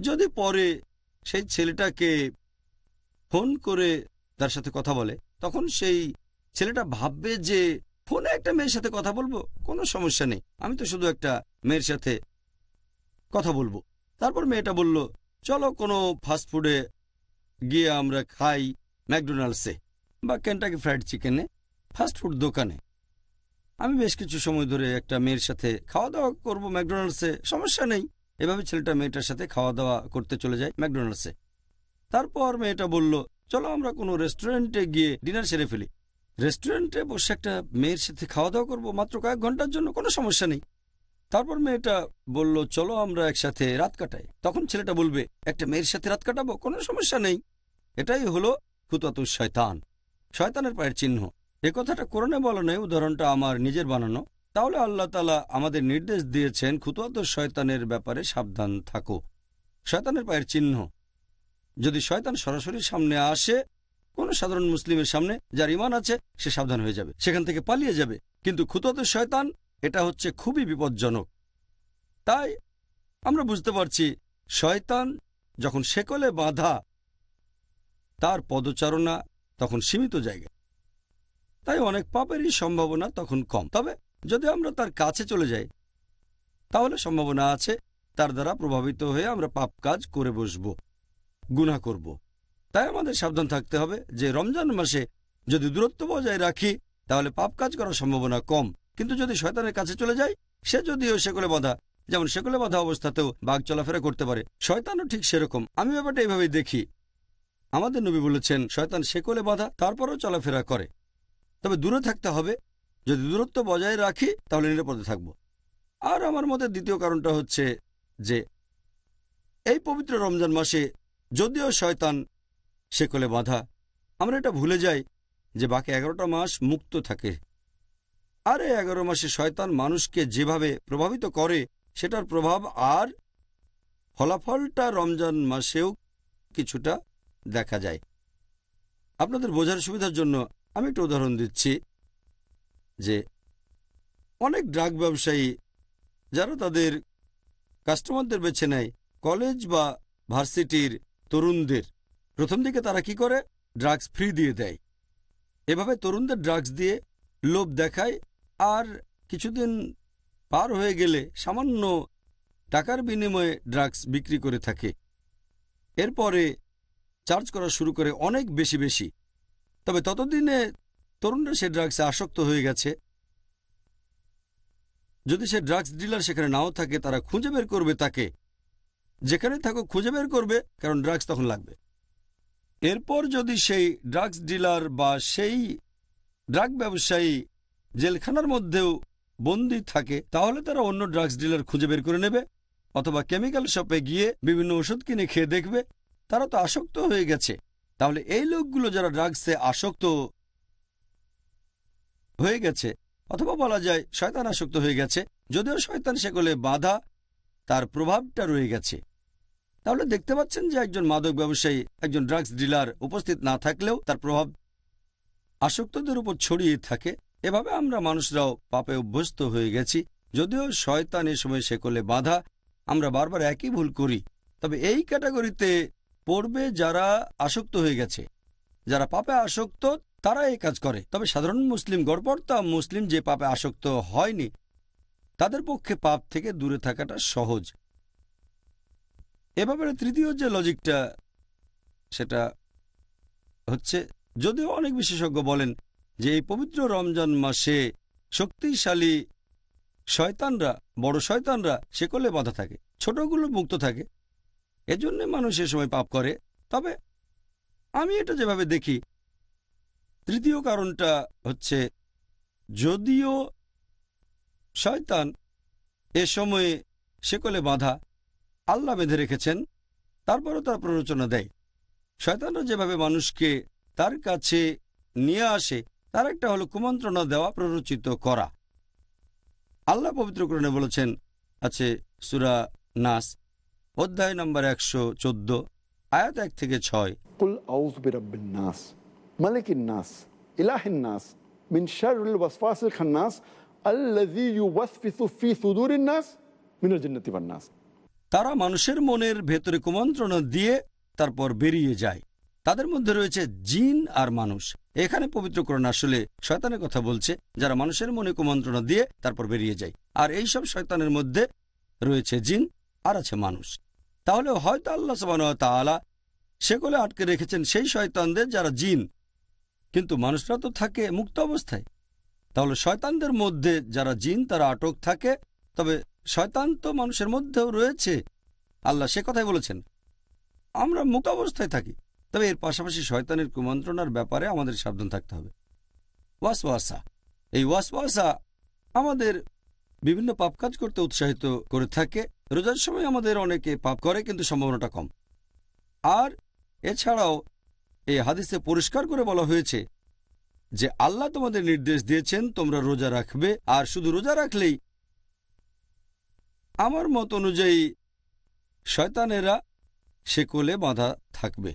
যদি পরে সেই ছেলেটাকে ফোন করে তার সাথে কথা বলে, তখন সেই ছেলেটা ভাববে যে, ফোনে একটা মেয়ের সাথে কথা বলব? কোনো সমস্যা নেই। আমি তো শুধু একটা মেয়ের সাথে কথা বলব। তারপর মেয়েটা বলল, চলো কোনো ফাস্টফুডে গিয়ে আমরা খাই ম্যাকডোনাল্ডসে বা কেন্টাকি ফ্রাইড চিকেনে ফাস্টফুড দোকানে। আমি বেশ কিছু সময় ধরে একটা মেয়ের সাথে খাওয়া দাওয়া করব ম্যাকডোনাল্ডসে, সমস্যা নেই। এভাবে ছেলেটা মেয়েটার সাথে খাওয়া দাওয়া করতে চলে যায় ম্যাকডোনাল্ডসে। তারপর মেয়েটা বলল চলো আমরা কোনো রেস্টুরেন্টে গিয়ে ডিনার সেরে ফেলি। রেস্টুরেন্টে বসে একটা মেয়ের সাথে খাওয়া দাওয়া করব, মাত্র কয়েক ঘণ্টার জন্য, কোনো সমস্যা নেই। তারপর মেয়েটা বলল, চলো আমরা একসাথে রাত কাটাই। তখন ছেলেটা বলবে, একটা মেয়ের সাথে রাত কাটাবো, কোনো সমস্যা নেই। এটাই হলো খুতাতুর শয়তান। শয়তানের পায়ের চিহ্ন। এ কথাটা কোরআনে বলা নেই, উদাহরণটা আমার নিজের বানানো। তাহলে আল্লাহ তালা আমাদের নির্দেশ দিয়েছেন, খুতুয়াত শয়তানের ব্যাপারে সাবধান থাকো। শয়তানের পায়ের চিহ্ন। যদি শয়তান সরাসরি সামনে আসে, কোন সাধারণ মুসলিমের সামনে যার ইমান আছে, সে সাবধান হয়ে যাবে, সেখান থেকে পালিয়ে যাবে। কিন্তু খুতুয়াত শয়তান, এটা হচ্ছে খুবই বিপজ্জনক। তাই আমরা বুঝতে পারছি, শয়তান যখন শেকলে বাঁধা, তার পদচারণা তখন সীমিত জায়গা তাই অনেক পাপেরই সম্ভাবনা তখন কম। তবে যদি আমরা তার কাছে চলে যাই, তাহলে সম্ভাবনা আছে, তার দ্বারা প্রভাবিত হয়ে আমরা পাপ কাজ করে বসব। গুণা করব। তাই আমাদের সাবধান থাকতে হবে যে রমজান মাসে যদি দূরত্ব বজায় রাখি, তাহলে পাপ কাজ করার সম্ভাবনা কম। কিন্তু যদি শয়তানের কাছে চলে যায় সে যদিও সেকলে বাঁধা, যেমন সেকলে বাঁধা অবস্থাতেও বাঘ চলাফেরা করতে পারে, শয়তানও ঠিক সেরকম। আমি ব্যাপারটা এইভাবেই দেখি। আমাদের নবী বলেছেন, শয়তান সেকলে বাঁধা, তারপরও চলাফেরা করে। তবে দূরে থাকতে হবে। যদি দূরত্ব বজায় রাখি, তাহলে নিরাপদে থাকব। আর আমার মতে দ্বিতীয় কারণটা হচ্ছে যে, এই পবিত্র রমজান মাসে যদিও শয়তান সেকলে বাঁধা, আমরা এটা ভুলে যাই যে বাকি এগারোটা মাস মুক্ত থাকে। আর এই এগারো মাসে শয়তান মানুষকে যেভাবে প্রভাবিত করে, সেটার প্রভাব আর ফলাফলটা রমজান মাসেও কিছুটা দেখা যায়। আপনাদের বোঝার সুবিধার জন্য আমি একটা উদাহরণ দিচ্ছি যে অনেক ড্রাগ ব্যবসায়ী যারা তাদের কাস্টমারদের বেছে নেয়, কলেজ বা ভার্সিটির তরুণদের। প্রথম দিকে তারা কি করে? ড্রাগস ফ্রি দিয়ে দেয়। এভাবে তরুণদের ড্রাগস দিয়ে লোভ দেখায় আর কিছুদিন পার হয়ে গেলে সামান্য টাকার বিনিময়ে ড্রাগস বিক্রি করে থাকে। এরপরে চার্জ করা শুরু করে অনেক বেশি বেশি। তবে ততদিনে তরুণরা সে ড্রাগসে আসক্ত হয়ে গেছে। যদি সে ড্রাগস ডিলার সেখানে নাও থাকে, তারা খুঁজে বের করবে তাকে। যেখানে থাকুক খুঁজে বের করবে, কারণ ড্রাগস তখন লাগবে। এরপর যদি সেই ড্রাগস ডিলার বা সেই ড্রাগ ব্যবসায়ী জেলখানার মধ্যেও বন্দি থাকে, তাহলে তারা অন্য ড্রাগস ডিলার খুঁজে বের করে নেবে, অথবা কেমিক্যাল শপে গিয়ে বিভিন্ন ওষুধ কিনে খেয়ে দেখবে, তারা তো আসক্ত হয়ে গেছে। তাহলে এই লোকগুলো যারা ড্রাগসে আসক্ত হয়ে গেছে, অথবা বলা যায় শয়তান আসক্ত হয়ে গেছে, যদিও শয়তান সেগুলো বাধা, তার প্রভাবটা রয়ে গেছে। তাহলে দেখতে পাচ্ছেন যে একজন মাদক ব্যবসায়ী, একজন ড্রাগস ডিলার উপস্থিত না থাকলেও তার প্রভাব আসক্তদের উপর ছড়িয়ে থাকে। এভাবে আমরা মানুষরাও পাপে অভ্যস্ত হয়ে গেছি। যদিও শয়তান এ সময় সেকলে বাধা, আমরা বারবার একই ভুল করি। তবে এই ক্যাটাগরিতে পড়বে যারা আসক্ত হয়ে গেছে। যারা পাপে আসক্ত তারা এই কাজ করে। তবে সাধারণ মুসলিম গড়পড়তা মুসলিম যে পাপে আসক্ত হয়নি, তাদের পক্ষে পাপ থেকে দূরে থাকাটা সহজ। এ ব্যাপারে তৃতীয় যে লজিকটা সেটা হচ্ছে, যদিও অনেক বিশেষজ্ঞ বলেন যে এই পবিত্র রমজান মাসে শক্তিশালী শয়তানরা, বড় শয়তানরা সেকলে বাধা থাকে, ছোটগুলো মুক্ত থাকে। এজন্য মানুষ এ সময় পাপ করে। তবে আমি এটা যেভাবে দেখি, তৃতীয় কারণটা হচ্ছে, যদিও শয়তান এ সময়ে সেকলে বাঁধা আল্লাহ বেঁধে রেখেছেন, তারপরও তার প্ররোচনা দেয়। শয়তানরা যেভাবে মানুষকে তার কাছে নিয়ে আসে, তার একটা হলো কুমন্ত্রণা দেওয়া, প্ররোচিত করা। আল্লাহ পবিত্রকরণে বলেছেন, আছে সুরা নাস, অধ্যায় নম্বর একশো চোদ্দ, আয়াত এক থেকে ছয়। নাস নাস, ইলাহিন নাস। তারা মানুষের মনের ভেতরে কুমন্ত্রণা দিয়ে তারপর বেরিয়ে যায়। তাদের মধ্যে রয়েছে জিন আর মানুষ। এখানে পবিত্রকরণ আসলে শয়তানের কথা বলছে, যারা মানুষের মনে কুমন্ত্রণা দিয়ে তারপর বেরিয়ে যায়। আর এই সব শয়তানের মধ্যে রয়েছে জিন, আর আছে মানুষ। তাহলে হয়তো আল্লাহ সবান তাআলা সেগুলো আটকে রেখেছেন সেই শয়তানদের যারা জিন। কিন্তু মানুষরা তো থাকে মুক্ত অবস্থায়। তাহলে শয়তানদের মধ্যে যারা জিন, তারা আটক থাকে। তবে শয়তান তো মানুষের মধ্যেও রয়েছে। আল্লাহ সে কথাই বলেছেন। আমরা মুক্ত অবস্থায় থাকি, তবে এর পাশাপাশি শয়তানের কুমন্ত্রণার ব্যাপারে আমাদের সাবধান থাকতে হবে। ওয়াসওয়াসা, এই ওয়াসওয়াসা আমাদের বিভিন্ন পাপ কাজ করতে উৎসাহিত করে থাকে। রোজার সময় আমাদের অনেকে পাপ করে, কিন্তু সম্ভাবনাটা কম। আর এছাড়াও এই হাদিসে পরিষ্কার করে বলা হয়েছে যে, আল্লাহ তোমাদের নির্দেশ দিয়েছেন তোমরা রোজা রাখবে, আর শুধু রোজা রাখলেই আমার মত অনুযায়ী, শয়তানেরা সে কোলে বাঁধা থাকবে।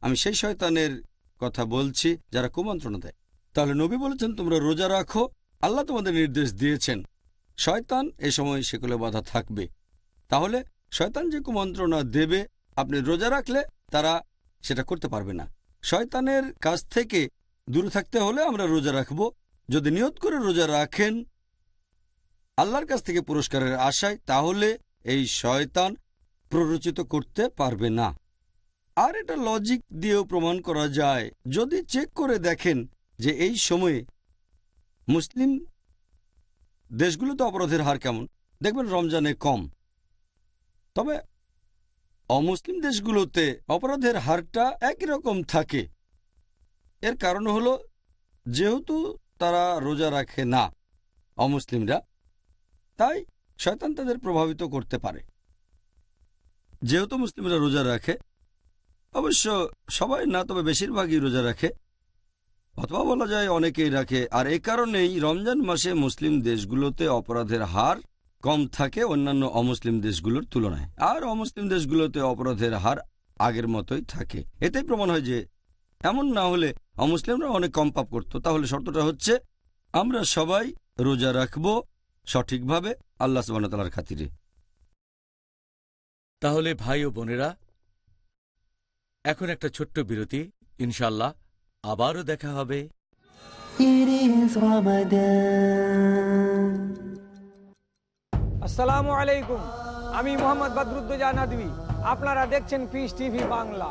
আমি সেই শয়তানের কথা বলছি যারা কুমন্ত্রণা দেয়। তাহলে নবী বলেছেন, তোমরা রোজা রাখো। আল্লাহ তোমাদের নির্দেশ দিয়েছেন। শয়তান এ সময় সেকুলে বাধা থাকবে। তাহলে শয়তান যে কুমন্ত্রণা দেবে, আপনি রোজা রাখলে তারা সেটা করতে পারবে না। শয়তানের কাছ থেকে দূরে থাকতে হলে আমরা রোজা রাখব। যদি নিয়ত করে রোজা রাখেন আল্লাহর কাছ থেকে পুরস্কারের আশায়, তাহলে এই শয়তান প্ররোচিত করতে পারবে না। আর এটা লজিক দিয়েও প্রমাণ করা যায়, যদি চেক করে দেখেন যে এই সময়ে মুসলিম দেশগুলোতে অপরাধের হার কেমন? দেখবেন রমজানে কম। তবে অমুসলিম দেশগুলোতে অপরাধের হারটা একই রকম থাকে। এর কারণ হলো, যেহেতু তারা রোজা রাখে না অমুসলিমরা তাই শয়তান তাদের প্রভাবিত করতে পারে। যেহেতু মুসলিমরা রোজা রাখে, অবশ্য সবাই না, তবে বেশিরভাগই রোজা রাখে। অথবা বলা যায় অনেকেই রাখে। আর এ কারণেই রমজান মাসে মুসলিম দেশগুলোতে অপরাধের হার কম থাকে অন্যান্য অমুসলিম দেশগুলোর তুলনায়। আর অমুসলিম দেশগুলোতে অপরাধের হার আগের মতোই থাকে। এতেই প্রমাণ হয় যে এমন না হলে অমুসলিমরা অনেক কম পাপ করত। তাহলে শর্তটা হচ্ছে, আমরা সবাই রোজা রাখব সঠিকভাবে আল্লাহ সুবাহতালার খাতিরে। তাহলে ভাই ও বোনেরা এখন একটা ছোট্ট বিরতি ইনশাল্লাহ আবারও দেখা হবে। আসসালামু আলাইকুম আমি মোহাম্মদ বদরুদ্দোজা নদী আপনারা দেখছেন পিস টিভি বাংলা।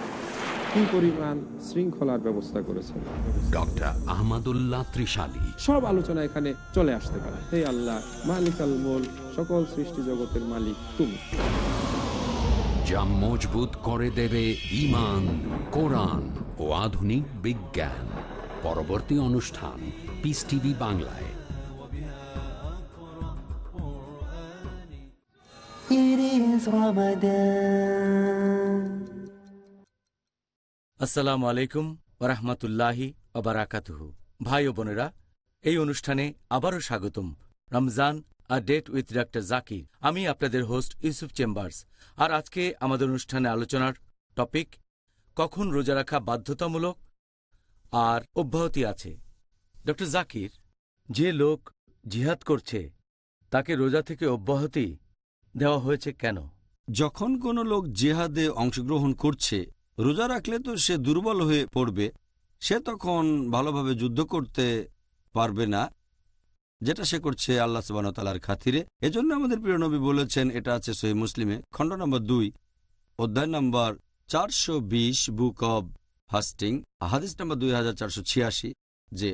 কি পরিমাণ শৃঙ্খলার ব্যবস্থা করেছেন। ডক্টর আহমদুল্লাহ ত্রিশালী। সব আলোচনা এখানে চলে আসতে পারে। হে আল্লাহ মালিকাল মোল সকল সৃষ্টি জগতের মালিক তুমি। যা মজবুত করে দেবে ইমান কোরআন ও আধুনিক বিজ্ঞান। পরবর্তী অনুষ্ঠান পিস টিভি বাংলায়। It is Ramadan. আসসালামু আলাইকুম ওরহমতুল্লাহি অবরাকাতুহু ভাই ও বোনেরা, এই অনুষ্ঠানে আবারও স্বাগতম। Ramzan, a date with doctor Zakir. আমি আপনাদের হোস্ট ইউসুফ চেম্বার্স। আর আজকে আমাদের অনুষ্ঠানে আলোচনার টপিক, কখন রোজা রাখা বাধ্যতামূলক আর অব্যাহতি আছে। ডক্টর জাকির, যে লোক জিহাদ করছে, তাকে রোজা থেকে অব্যাহতি দেওয়া হয়েছে কেন? যখন কোনো লোক জেহাদে অংশগ্রহণ করছে রোজা রাখলে তো সে দুর্বল হয়ে পড়বে, সে তখন ভালোভাবে যুদ্ধ করতে পারবে না, যেটা সে করছে আল্লাহ সুবাহতালার খাতিরে। এজন্য আমাদের প্রিয় নবী বলেছেন, এটা আছে সহি মুসলিমে, খণ্ড নম্বর দুই, অধ্যায় নম্বর চারশো বিশ, বুক অব ফাস্টিং, হাদিস নম্বর দুই হাজার চারশো ছিয়াশি, যে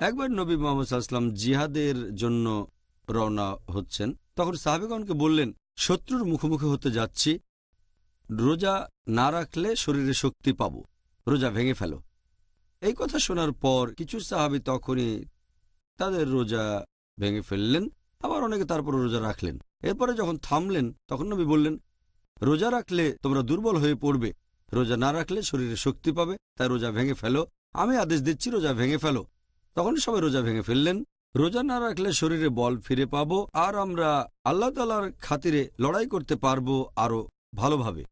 একবার নবী মোহাম্মদ সাল্লাম জিহাদের জন্য রওনা হচ্ছেন, তখন সাহাবিগণকে বললেন, শত্রুর মুখোমুখি হতে যাচ্ছি। রোজা না রাখলে শরীরে শক্তি পাব। রোজা ভেঙে ফেলো। এই কথা শোনার পর কিছু সাহাবি তখনই তাদের রোজা ভেঙে ফেললেন, আবার অনেকে তারপর রোজা রাখলেন। এরপরে যখন থামলেন, তখন নবী বললেন, রোজা রাখলে তোমরা দুর্বল হয়ে পড়বে। রোজা না রাখলে শরীরে শক্তি পাবে, তাই রোজা ভেঙে ফেলো। আমি আদেশ দিচ্ছি রোজা ভেঙে ফেলো। তখন সবাই রোজা ভেঙে ফেললেন। রোজা না রাখলে শরীরে বল ফিরে পাবো, আর আমরা আল্লাহ তালার খাতিরে লড়াই করতে পারব আরও ভালোভাবে।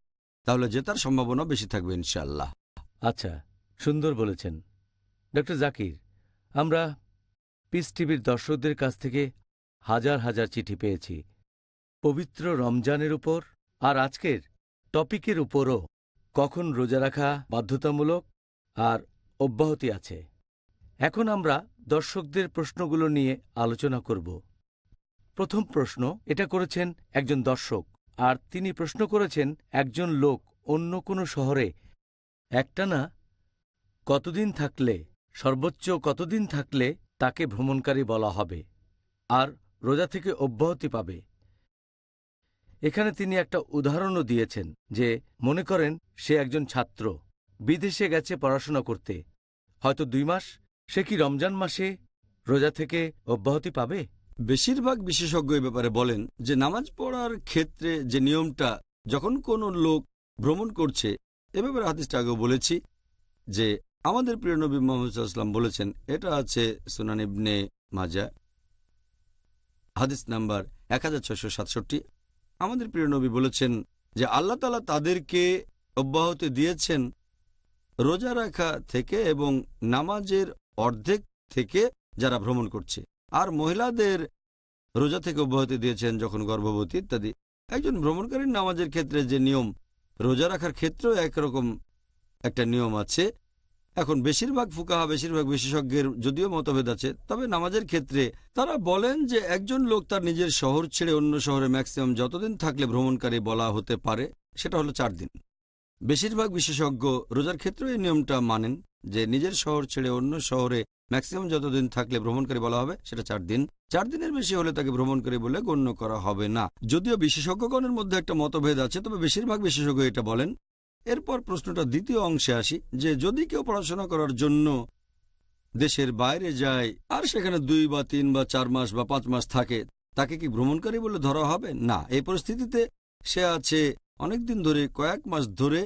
তাহলে জেতার সম্ভাবনা বেশি থাকবে ইনশাল্লাহ আচ্ছা সুন্দর বলেছেন। ডক্টর জাকির, আমরা পিস টিভির দর্শকদের কাছ থেকে হাজার হাজার চিঠি পেয়েছি। পবিত্র রমজানের উপর আর আজকের টপিকের উপরও কখন রোজা রাখা বাধ্যতামূলক আর অব্যাহতি আছে। এখন আমরা দর্শকদের প্রশ্নগুলো নিয়ে আলোচনা করব। প্রথম প্রশ্ন, এটা করেছেন একজন দর্শক। আর তিনি প্রশ্ন করেছেন, একজন লোক অন্য কোনো শহরে একটানা কতদিন থাকলে, সর্বোচ্চ কতদিন থাকলে তাকে ভ্রমণকারী বলা হবে আর রোজা থেকে অব্যাহতি পাবে? এখানে তিনি একটা উদাহরণও দিয়েছেন যে, মনে করেন সে একজন ছাত্র, বিদেশে গেছে পড়াশোনা করতে। হয়তো দুই মাস, সে কি রমজান মাসে রোজা থেকে অব্যাহতি পাবে? বেশিরভাগ বিশেষজ্ঞ ব্যাপারে বলেন যে নামাজ পড়ার ক্ষেত্রে যে নিয়মটা, যখন কোনো লোক ভ্রমণ করছে, এ ব্যাপারে হাদিসটা আগেও বলেছি যে আমাদের প্রিয় নবী মোহাম্মদ বলেছেন, এটা আছে সুনান ইবনে মাজা হাদিস নাম্বার এক আমাদের প্রিয় নবী বলেছেন যে আল্লাহ তালা তাদেরকে অব্যাহতি দিয়েছেন রোজা রাখা থেকে এবং নামাজের অর্ধেক থেকে যারা ভ্রমণ করছে। আর মহিলাদের রোজা থেকে অব্যাহতি দিয়েছেন যখন গর্ভবতী ইত্যাদি। একজন ভ্রমণকারীর নামাজের ক্ষেত্রে যে নিয়ম, রোজা রাখার ক্ষেত্রেও একরকম একটা নিয়ম আছে। এখন বেশিরভাগ ফুকাহা, বেশিরভাগ বিশেষজ্ঞের যদিও মতভেদ আছে, তবে নামাজের ক্ষেত্রে তারা বলেন যে একজন লোক তার নিজের শহর ছেড়ে অন্য শহরে ম্যাক্সিমাম যতদিন থাকলে ভ্রমণকারী বলা হতে পারে, সেটা হলো চার দিন। বেশিরভাগ বিশেষজ্ঞ রোজার ক্ষেত্রেও এই নিয়মটা মানেন যে নিজের শহর ছেড়ে অন্য শহরে ম্যাক্সিমাম যতদিন থাকলে ভ্রমণকারী বলা হবে, সেটা চার দিন। চার দিনের বেশি হলে তাকে ভ্রমণকারী বলে গণ্য করা হবে না। যদিও বিশেষজ্ঞগণের মধ্যে একটা মতভেদ আছে, তবে বেশিরভাগ বিশেষজ্ঞ এটা বলেন। এরপর প্রশ্নটা দ্বিতীয় অংশে আসি, যে যদি কেউ পড়াশোনা করার জন্য দেশের বাইরে যায়, আর সেখানে দুই বা তিন বা চার মাস বা পাঁচ মাস থাকে, তাকে কি ভ্রমণকারী বলে ধরা হবে? না, এই পরিস্থিতিতে সে আছে অনেকদিন ধরে, কয়েক মাস ধরে।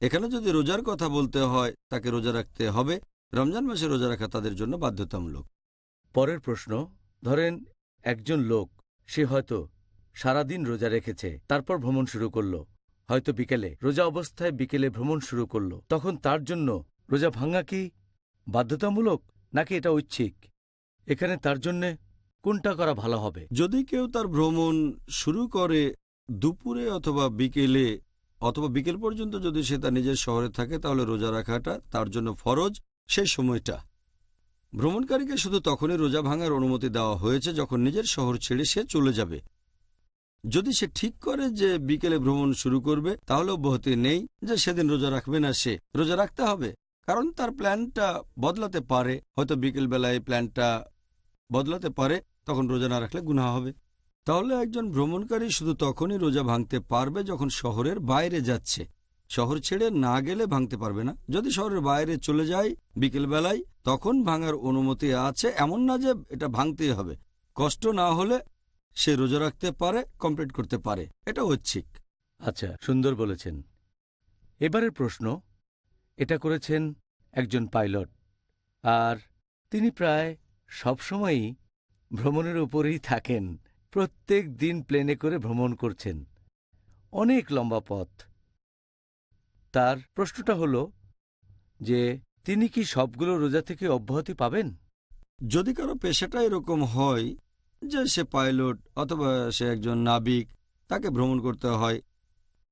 এখানে যদি রোজার কথা বলতে হয়, তাকে রোজা রাখতে হবে। রমজান মাসে রোজা রাখা তাদের জন্য বাধ্যতামূলক। পরের প্রশ্ন ধরেন একজন লোক সে হয়তো সারাদিন রোজা রেখেছে তারপর ভ্রমণ শুরু করল। হয়তো বিকেলে রোজা অবস্থায় বিকেলে ভ্রমণ শুরু করল। তখন তার জন্য রোজা ভাঙা কি বাধ্যতামূলক নাকি এটা ঐচ্ছিক? এখানে তার জন্যে কোনটা করা ভালো হবে? যদি কেউ তার ভ্রমণ শুরু করে দুপুরে অথবা বিকেলে অথবা বিকেল পর্যন্ত যদি সে তার নিজের শহরে থাকে তাহলে রোজা রাখাটা তার জন্য ফরজ। সেই সময়টা। ভ্রমণকারীকে শুধু তখনই রোজা ভাঙার অনুমতি দেওয়া হয়েছে যখন নিজের শহর ছেড়ে সে চলে যাবে। যদি সে ঠিক করে যে বিকেলে ভ্রমণ শুরু করবে, তাহলে অব্যাহতি নেই যে সেদিন রোজা রাখবে না সে। রোজা রাখতে হবে, কারণ তার প্ল্যানটা বদলাতে পারে। হয়তো বিকেল বেলায় প্ল্যানটা বদলাতে পারে, তখন রোজা না রাখলে গুনাহ হবে। তাহলে একজন ভ্রমণকারী শুধু তখনই রোজা ভাঙতে পারবে যখন শহরের বাইরে যাচ্ছে। শহর ছেড়ে না গেলে ভাঙতে পারবে না। যদি শহরের বাইরে চলে যায় বিকেলবেলায়, তখন ভাঙার অনুমতি আছে, এমন না যে এটা ভাঙতেই হবে। কষ্ট না হলে সে রোজা রাখতে পারে, কমপ্লিট করতে পারে। এটা ঐচ্ছিক। আচ্ছা সুন্দর বলেছেন। এবারের প্রশ্ন, এটা করেছেন একজন পাইলট, আর তিনি প্রায় সবসময়ই ভ্রমণের উপরেই থাকেন। প্রত্যেক দিন প্লেনে করে ভ্রমণ করছেন। অনেক লম্বা পথ। তার প্রশ্নটা হল যে তিনি কি সবগুলো রোজা থেকে অব্যাহতি পাবেন? যদি কারও পেশাটা এরকম হয় যে সে পাইলট অথবা সে একজন নাবিক, তাকে ভ্রমণ করতে হয়,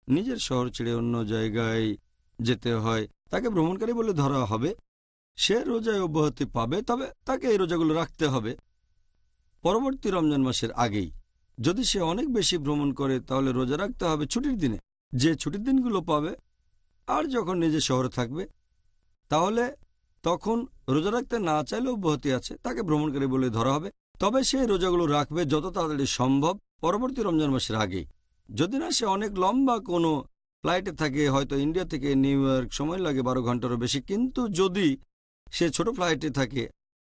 নিজের শহর ছেড়ে অন্য জায়গায় যেতে হয়, তাকে ভ্রমণকারী বলে ধরা হবে, সে রোজায় অব্যাহতি পাবে, তবে তাকে এই রোজাগুলো রাখতে হবে। পরবর্তী রমজান মাসের আগেই, যদি সে অনেক বেশি ভ্রমণ করে, তাহলে রোজা রাখতে হবে ছুটির দিনে। যে ছুটির দিনগুলো পাবে আর যখন নিজে শহরে থাকবে, তাহলে তখন রোজা রাখতে না চাইলেও অব্যাহতি আছে, তাকে ভ্রমণকারী বলে ধরা হবে। তবে সেই রোজাগুলো রাখবে যত তাড়াতাড়ি সম্ভব, পরবর্তী রমজান মাসের আগে যদি না, সে অনেক লম্বা কোনো ফ্লাইটে থাকে, হয়তো ইন্ডিয়া থেকে নিউ ইয়র্ক, সময় লাগে বারো ঘন্টারও বেশি, কিন্তু যদি সে ছোট ফ্লাইটে থাকে,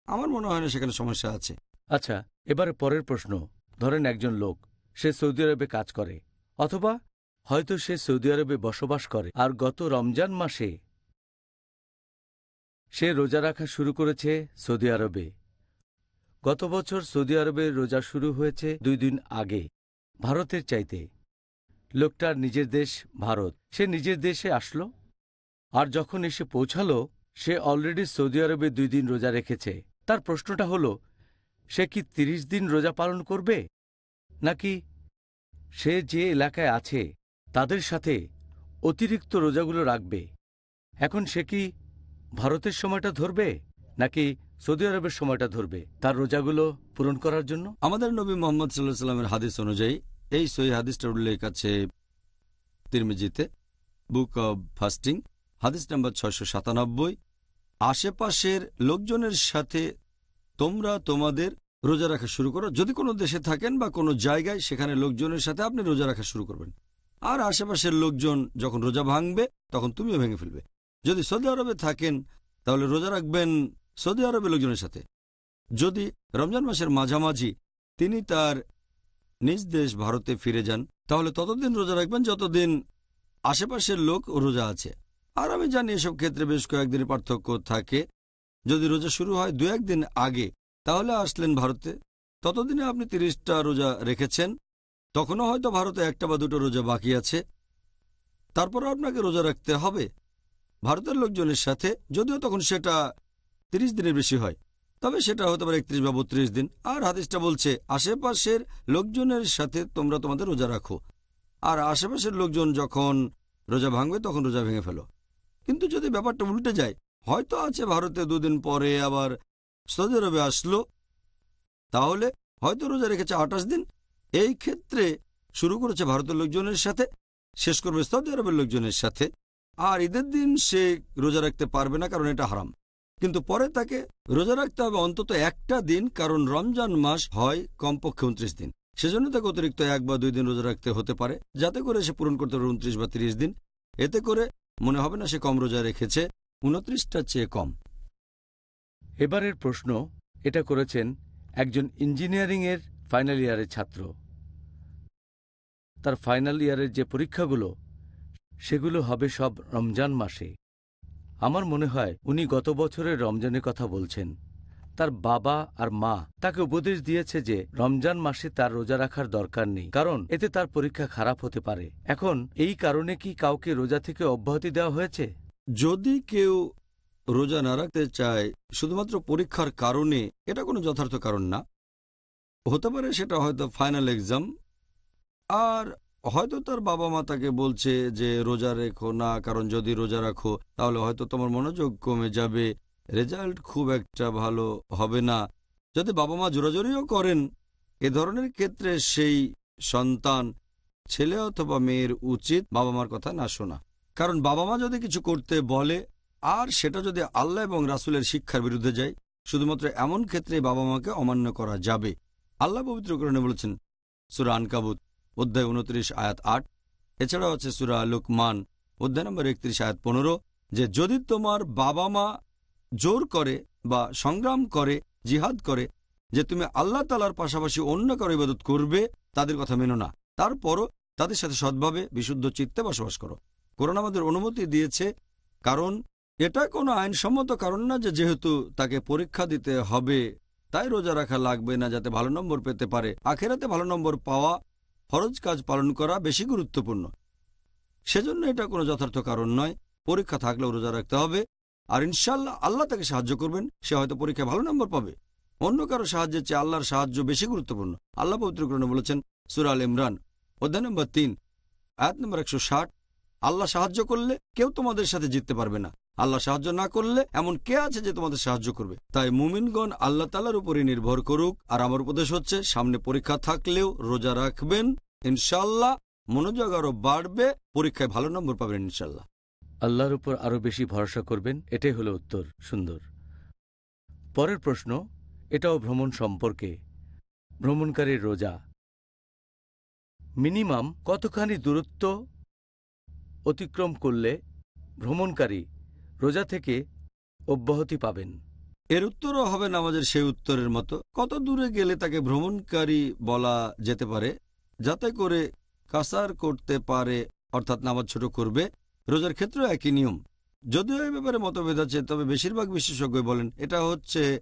আমার মনে হয় না সেখানে সমস্যা আছে। আচ্ছা এবারে পরের প্রশ্ন। ধরেন একজন লোক, সে সৌদি আরবে কাজ করে, অথবা হয়তো সে সৌদি আরবে বসবাস করে। আর গত রমজান মাসে সে রোজা রাখা শুরু করেছে সৌদি আরবে। গত বছর সৌদি আরবে রোজা শুরু হয়েছে দুই দিন আগে, ভারতের চাইতে। লোকটার নিজের দেশ, ভারত। সে নিজের দেশে আসলো, আর যখন এসে পৌঁছালো, সে অলরেডি সৌদি আরবে দুই দিন রোজা রেখেছে। তার প্রশ্নটা হলো, সে কি তিরিশ দিন রোজা পালন করবে? নাকি সে যে এলাকায় আছে তাদের সাথে অতিরিক্ত রোজাগুলো রাখবে। এখন সে কি ভারতের সময়টা ধরবে, নাকি সৌদি আরবের সময়টা ধরবে তার রোজাগুলো পূরণ করার জন্য? আমাদের নবী মোহাম্মদ সাল্লাহ সাল্লামের হাদিস অনুযায়ী, এই সই হাদিসটার উল্লেখ আছে তিরমিজিতে, বুক অব ফাস্টিং, হাদিস নাম্বার ছয়শো সাতানব্বই। আশেপাশের লোকজনের সাথে তোমরা তোমাদের রোজা রাখা শুরু করো। যদি কোনো দেশে থাকেন বা কোনো জায়গায়, সেখানে লোকজনের সাথে আপনি রোজা রাখা শুরু করবেন। আর আশেপাশের লোকজন যখন রোজা ভাঙবে, তখন তুমিও ভেঙে ফেলবে। যদি সৌদি আরবে থাকেন, তাহলে রোজা রাখবেন সৌদি আরবের লোকজনের সাথে। যদি রমজান মাসের মাঝামাঝি তিনি তার নিজ দেশ ভারতে ফিরে যান, তাহলে ততদিন রোজা রাখবেন যতদিন আশেপাশের লোক রোজা আছে। আর আমি জানি এসব ক্ষেত্রে বেশ কয়েকদিনের পার্থক্য থাকে। যদি রোজা শুরু হয় দু একদিন আগে, তাহলে আসলেন ভারতে। ততদিনে আপনি তিরিশটা রোজা রেখেছেন। তখনও হয়তো ভারতে একটা বা দুটো রোজা বাকি আছে। তারপরও আপনাকে রোজা রাখতে হবে। ভারতের লোকজনের সাথে, যদিও তখন সেটা তিরিশ দিনের বেশি হয়, তবে সেটা হতে পারে একত্রিশ বা বত্রিশ দিন। আর হাদিসটা বলছে, আশেপাশের লোকজনের সাথে তোমরা তোমাদের রোজা রাখো। আর আশেপাশের লোকজন যখন রোজা ভাঙবে, তখন রোজা ভেঙে ফেলো। কিন্তু যদি ব্যাপারটা উল্টে যায়, হয়তো আছে ভারতে দুদিন পরে আবার সৌদি আরবে আসলো, তাহলে হয়তো রোজা রেখেছে আঠাশ দিন এই ক্ষেত্রে শুরু করেছে ভারতের লোকজনের সাথে, শেষ করবে সৌদি আরবের লোকজনের সাথে। আর ঈদের দিন সে রোজা রাখতে পারবে না কারণ এটা হারাম। কিন্তু পরে তাকে রোজা রাখতে হবে অন্তত একটা দিন, কারণ রমজান মাস হয় কমপক্ষে উনত্রিশ দিন। সেজন্য তাকে অতিরিক্ত এক বা দুই দিন রোজা রাখতে হতে পারে, যাতে করে সে পূরণ করতে পারে উনত্রিশ বা তিরিশ দিন। এতে করে মনে হবে না সে কম রোজা রেখেছে, উনত্রিশটার চেয়ে কম। এবারের প্রশ্ন, এটা করেছেন একজন ইঞ্জিনিয়ারিংয়ের ফাইনাল ইয়ারের ছাত্র। তার ফাইনাল ইয়ারের যে পরীক্ষাগুলো, সেগুলো হবে সব রমজান মাসে। আমার মনে হয় উনি গত বছরের রমজানের কথা বলছেন। তার বাবা আর মা তাকে উপদেশ দিয়েছে যে রমজান মাসে তার রোজা রাখার দরকার নেই, কারণ এতে তার পরীক্ষা খারাপ হতে পারে। এখন এই কারণে কি কাউকে রোজা থেকে অব্যাহতি দেওয়া হয়েছে? যদি কেউ রোজা না রাখতে চায়, শুধুমাত্র পরীক্ষার কারণে, এটা কোনো যথার্থ কারণ না। হতে পারে সেটা হয়তো ফাইনাল এক্সাম আর হয়তো তার বাবা মা তাকে বলছে যে, রোজা রেখো না, কারণ যদি রোজা রাখো, তাহলে হয়তো তোমার মনোযোগ কমে যাবে রেজাল্ট খুব একটা ভালো হবে না। যদি বাবা মা জোরাজোরিও করেন, এ ধরনের ক্ষেত্রে সেই সন্তান, ছেলে অথবা মেয়ের উচিত বাবা মার কথা না শোনা। কারণ বাবা মা যদি কিছু করতে বলে, আর সেটা যদি আল্লাহ এবং রাসুলের শিক্ষার বিরুদ্ধে যায়, শুধুমাত্র এমন ক্ষেত্রে বাবা মাকে অমান্য করা যাবে। আল্লাহ পবিত্রকরণে বলেছেন, সুরা আনকাবুত, অধ্যায় উনত্রিশ, আয়াত আট। এছাড়াও আছে সুরা লুকমান, অধ্যায় নম্বর একত্রিশ, আয়াত পনেরো, যে যদি তোমার বাবা মা জোর করে বা সংগ্রাম করে, জিহাদ করে, যে তুমি আল্লাহ তালার পাশাপাশি অন্য কারও ইবাদত করবে, তাদের কথা মেনো না। তারপরও তাদের সাথে সৎভাবে বিশুদ্ধ চিত্তে বসবাস করো। করোনা আমাদের অনুমতি দিয়েছে, কারণ এটা কোনো আইনসম্মত কারণ না যে যেহেতু তাকে পরীক্ষা দিতে হবে। তাই রোজা রাখা লাগবে না যাতে ভালো নম্বর পেতে পারে। আখেরাতে ভালো নম্বর পাওয়া, ফরজ কাজ পালন করা বেশি গুরুত্বপূর্ণ। সেজন্য এটা কোনো যথার্থ কারণ নয়। পরীক্ষা থাকলেও রোজা রাখতে হবে। আর ইনশাল্লাহ আল্লাহ তাকে সাহায্য করবেন, সে হয়তো পরীক্ষায় ভালো নম্বর পাবে। অন্য কারও সাহায্যের চেয়ে আল্লাহর সাহায্য বেশি গুরুত্বপূর্ণ। আল্লাহ পবিত্রকরণে বলেছেন সুরাল ইমরান, অধ্যায় নম্বর তিন, আয়াত নম্বর একশো ষাট, আল্লাহ সাহায্য করলে কেউ তোমাদের সাথে জিততে পারবে না। আল্লাহ সাহায্য না করলে এমন কে আছে যে তোমাদের সাহায্য করবে? তাই মুমিনগণ আল্লাহ তালার উপরে নির্ভর করুক। আর আমার উপদেশ হচ্ছে, সামনে পরীক্ষা থাকলেও রোজা রাখবেন ইনশাল্লাহ মনোযোগ আরও বাড়বে, পরীক্ষায় ভালো নম্বর পাবেন ইনশাল্লাহ আল্লাহর উপর আরও বেশি ভরসা করবেন, এটাই হলো উত্তর, সুন্দর। পরের প্রশ্ন, এটাও ভ্রমণ সম্পর্কে। ভ্রমণকারীর রোজা। মিনিমাম কতখানি দূরত্ব অতিক্রম করলে ভ্রমণকারী রোজা থেকে অব্যাহতি পাবেন। এর উত্তরও হবে নামাজের সেই উত্তরের মতো। কত দূরে গেলে তাকে ভ্রমণকারী বলা যেতে পারে? যাতে করে কাসার করতে পারে, অর্থাৎ নামাজ ছোট করবে, রোজার ক্ষেত্রেও একই নিয়ম। যদিও এই ব্যাপারে মতভেদ আছে, তবে বেশিরভাগ বিশেষজ্ঞ বলেন এটা হচ্ছে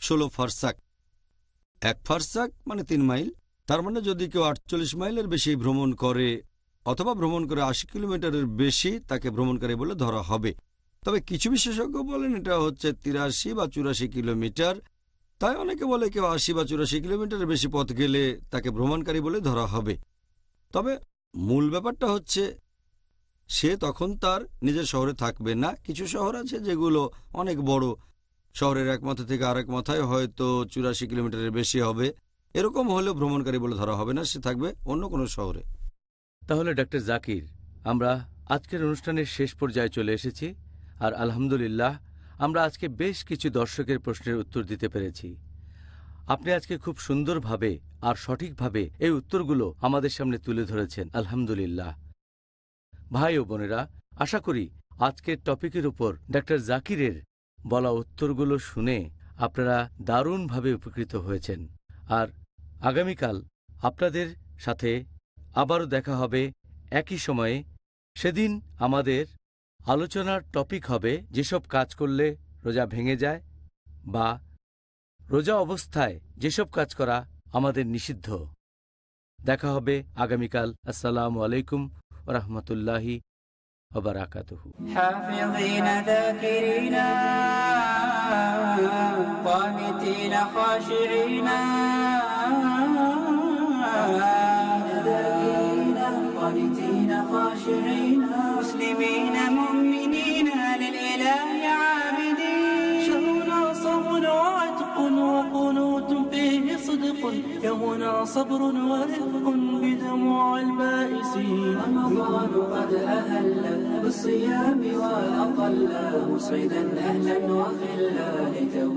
ষোলো ফারসাক। এক ফারসাক মানে তিন মাইল। তার মানে যদি কেউ আটচল্লিশ মাইলের বেশি ভ্রমণ করে, অথবা ভ্রমণ করে আশি কিলোমিটারের বেশি তাকে ভ্রমণকারী বলে ধরা হবে। তবে কিছু বিশেষজ্ঞ বলেন এটা হচ্ছে তিরাশি বা চুরাশি কিলোমিটার। তাই অনেকে বলে কেউ আশি বা চুরাশি কিলোমিটারের বেশি পথ গেলে তাকে ভ্রমণকারী বলে ধরা হবে। তবে মূল ব্যাপারটা হচ্ছে, সে তখন তার নিজের শহরে থাকবে না। কিছু শহর আছে যেগুলো অনেক বড়। শহরের এক মাথা থেকে আরেক মাথায় হয়তো চুরাশি কিলোমিটারের বেশি হবে। এরকম হলেও ভ্রমণকারী বলে ধরা হবে না, সে থাকবে অন্য কোনো শহরে। তাহলে ডক্টর জাকির, আমরা আজকের অনুষ্ঠানের শেষ পর্যায়ে চলে এসেছি। আর আলহামদুলিল্লাহ, আমরা আজকে বেশ কিছু দর্শকের প্রশ্নের উত্তর দিতে পেরেছি। আপনি আজকে খুব সুন্দরভাবে আর সঠিকভাবে এই উত্তরগুলো আমাদের সামনে তুলে ধরেছেন, আলহামদুলিল্লাহ। ভাই ও বোনেরা, আশা করি আজকের টপিকের উপর ডক্টর জাকিরের বলা উত্তরগুলো শুনে আপনারা দারুণভাবে উপকৃত হয়েছেন। আর আগামীকাল আপনাদের সাথে আবারও দেখা হবে একই সময়ে। সেদিন আমাদের আলোচনার টপিক হবে যেসব কাজ করলে রোজা ভেঙে যায় বা রোজা অবস্থায় যেসব কাজ করা আমাদের নিষিদ্ধ দেখা হবে আগামীকাল আসসালামু আলাইকুম রহমতুল্লাহি ওবরাকাতুহু حافظين ذاكرين قانتين خاشعين ذاكرين قانتين خاشعين مسلمين مؤمنين للإله عابدين. شهرنا صوم وعتق وقنوت فيه صدق. يومنا صبر ورفق بدموع البائسين. رمضان قد أهل بالصيام وأطل. مسعدا أهلا وخلا ليته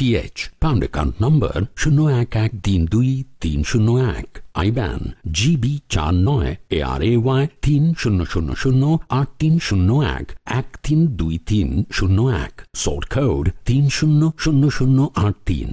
T H pound account number শূন্য এক এক তিন দুই তিন শূন্য এক আইব্যান জিবি চার নয় এ আর এ ওয়াই তিন শূন্য শূন্য শূন্য আট তিন শূন্য এক এক তিন দুই তিন শূন্য এক সোর্ট কোড তিন শূন্য শূন্য শূন্য আট তিন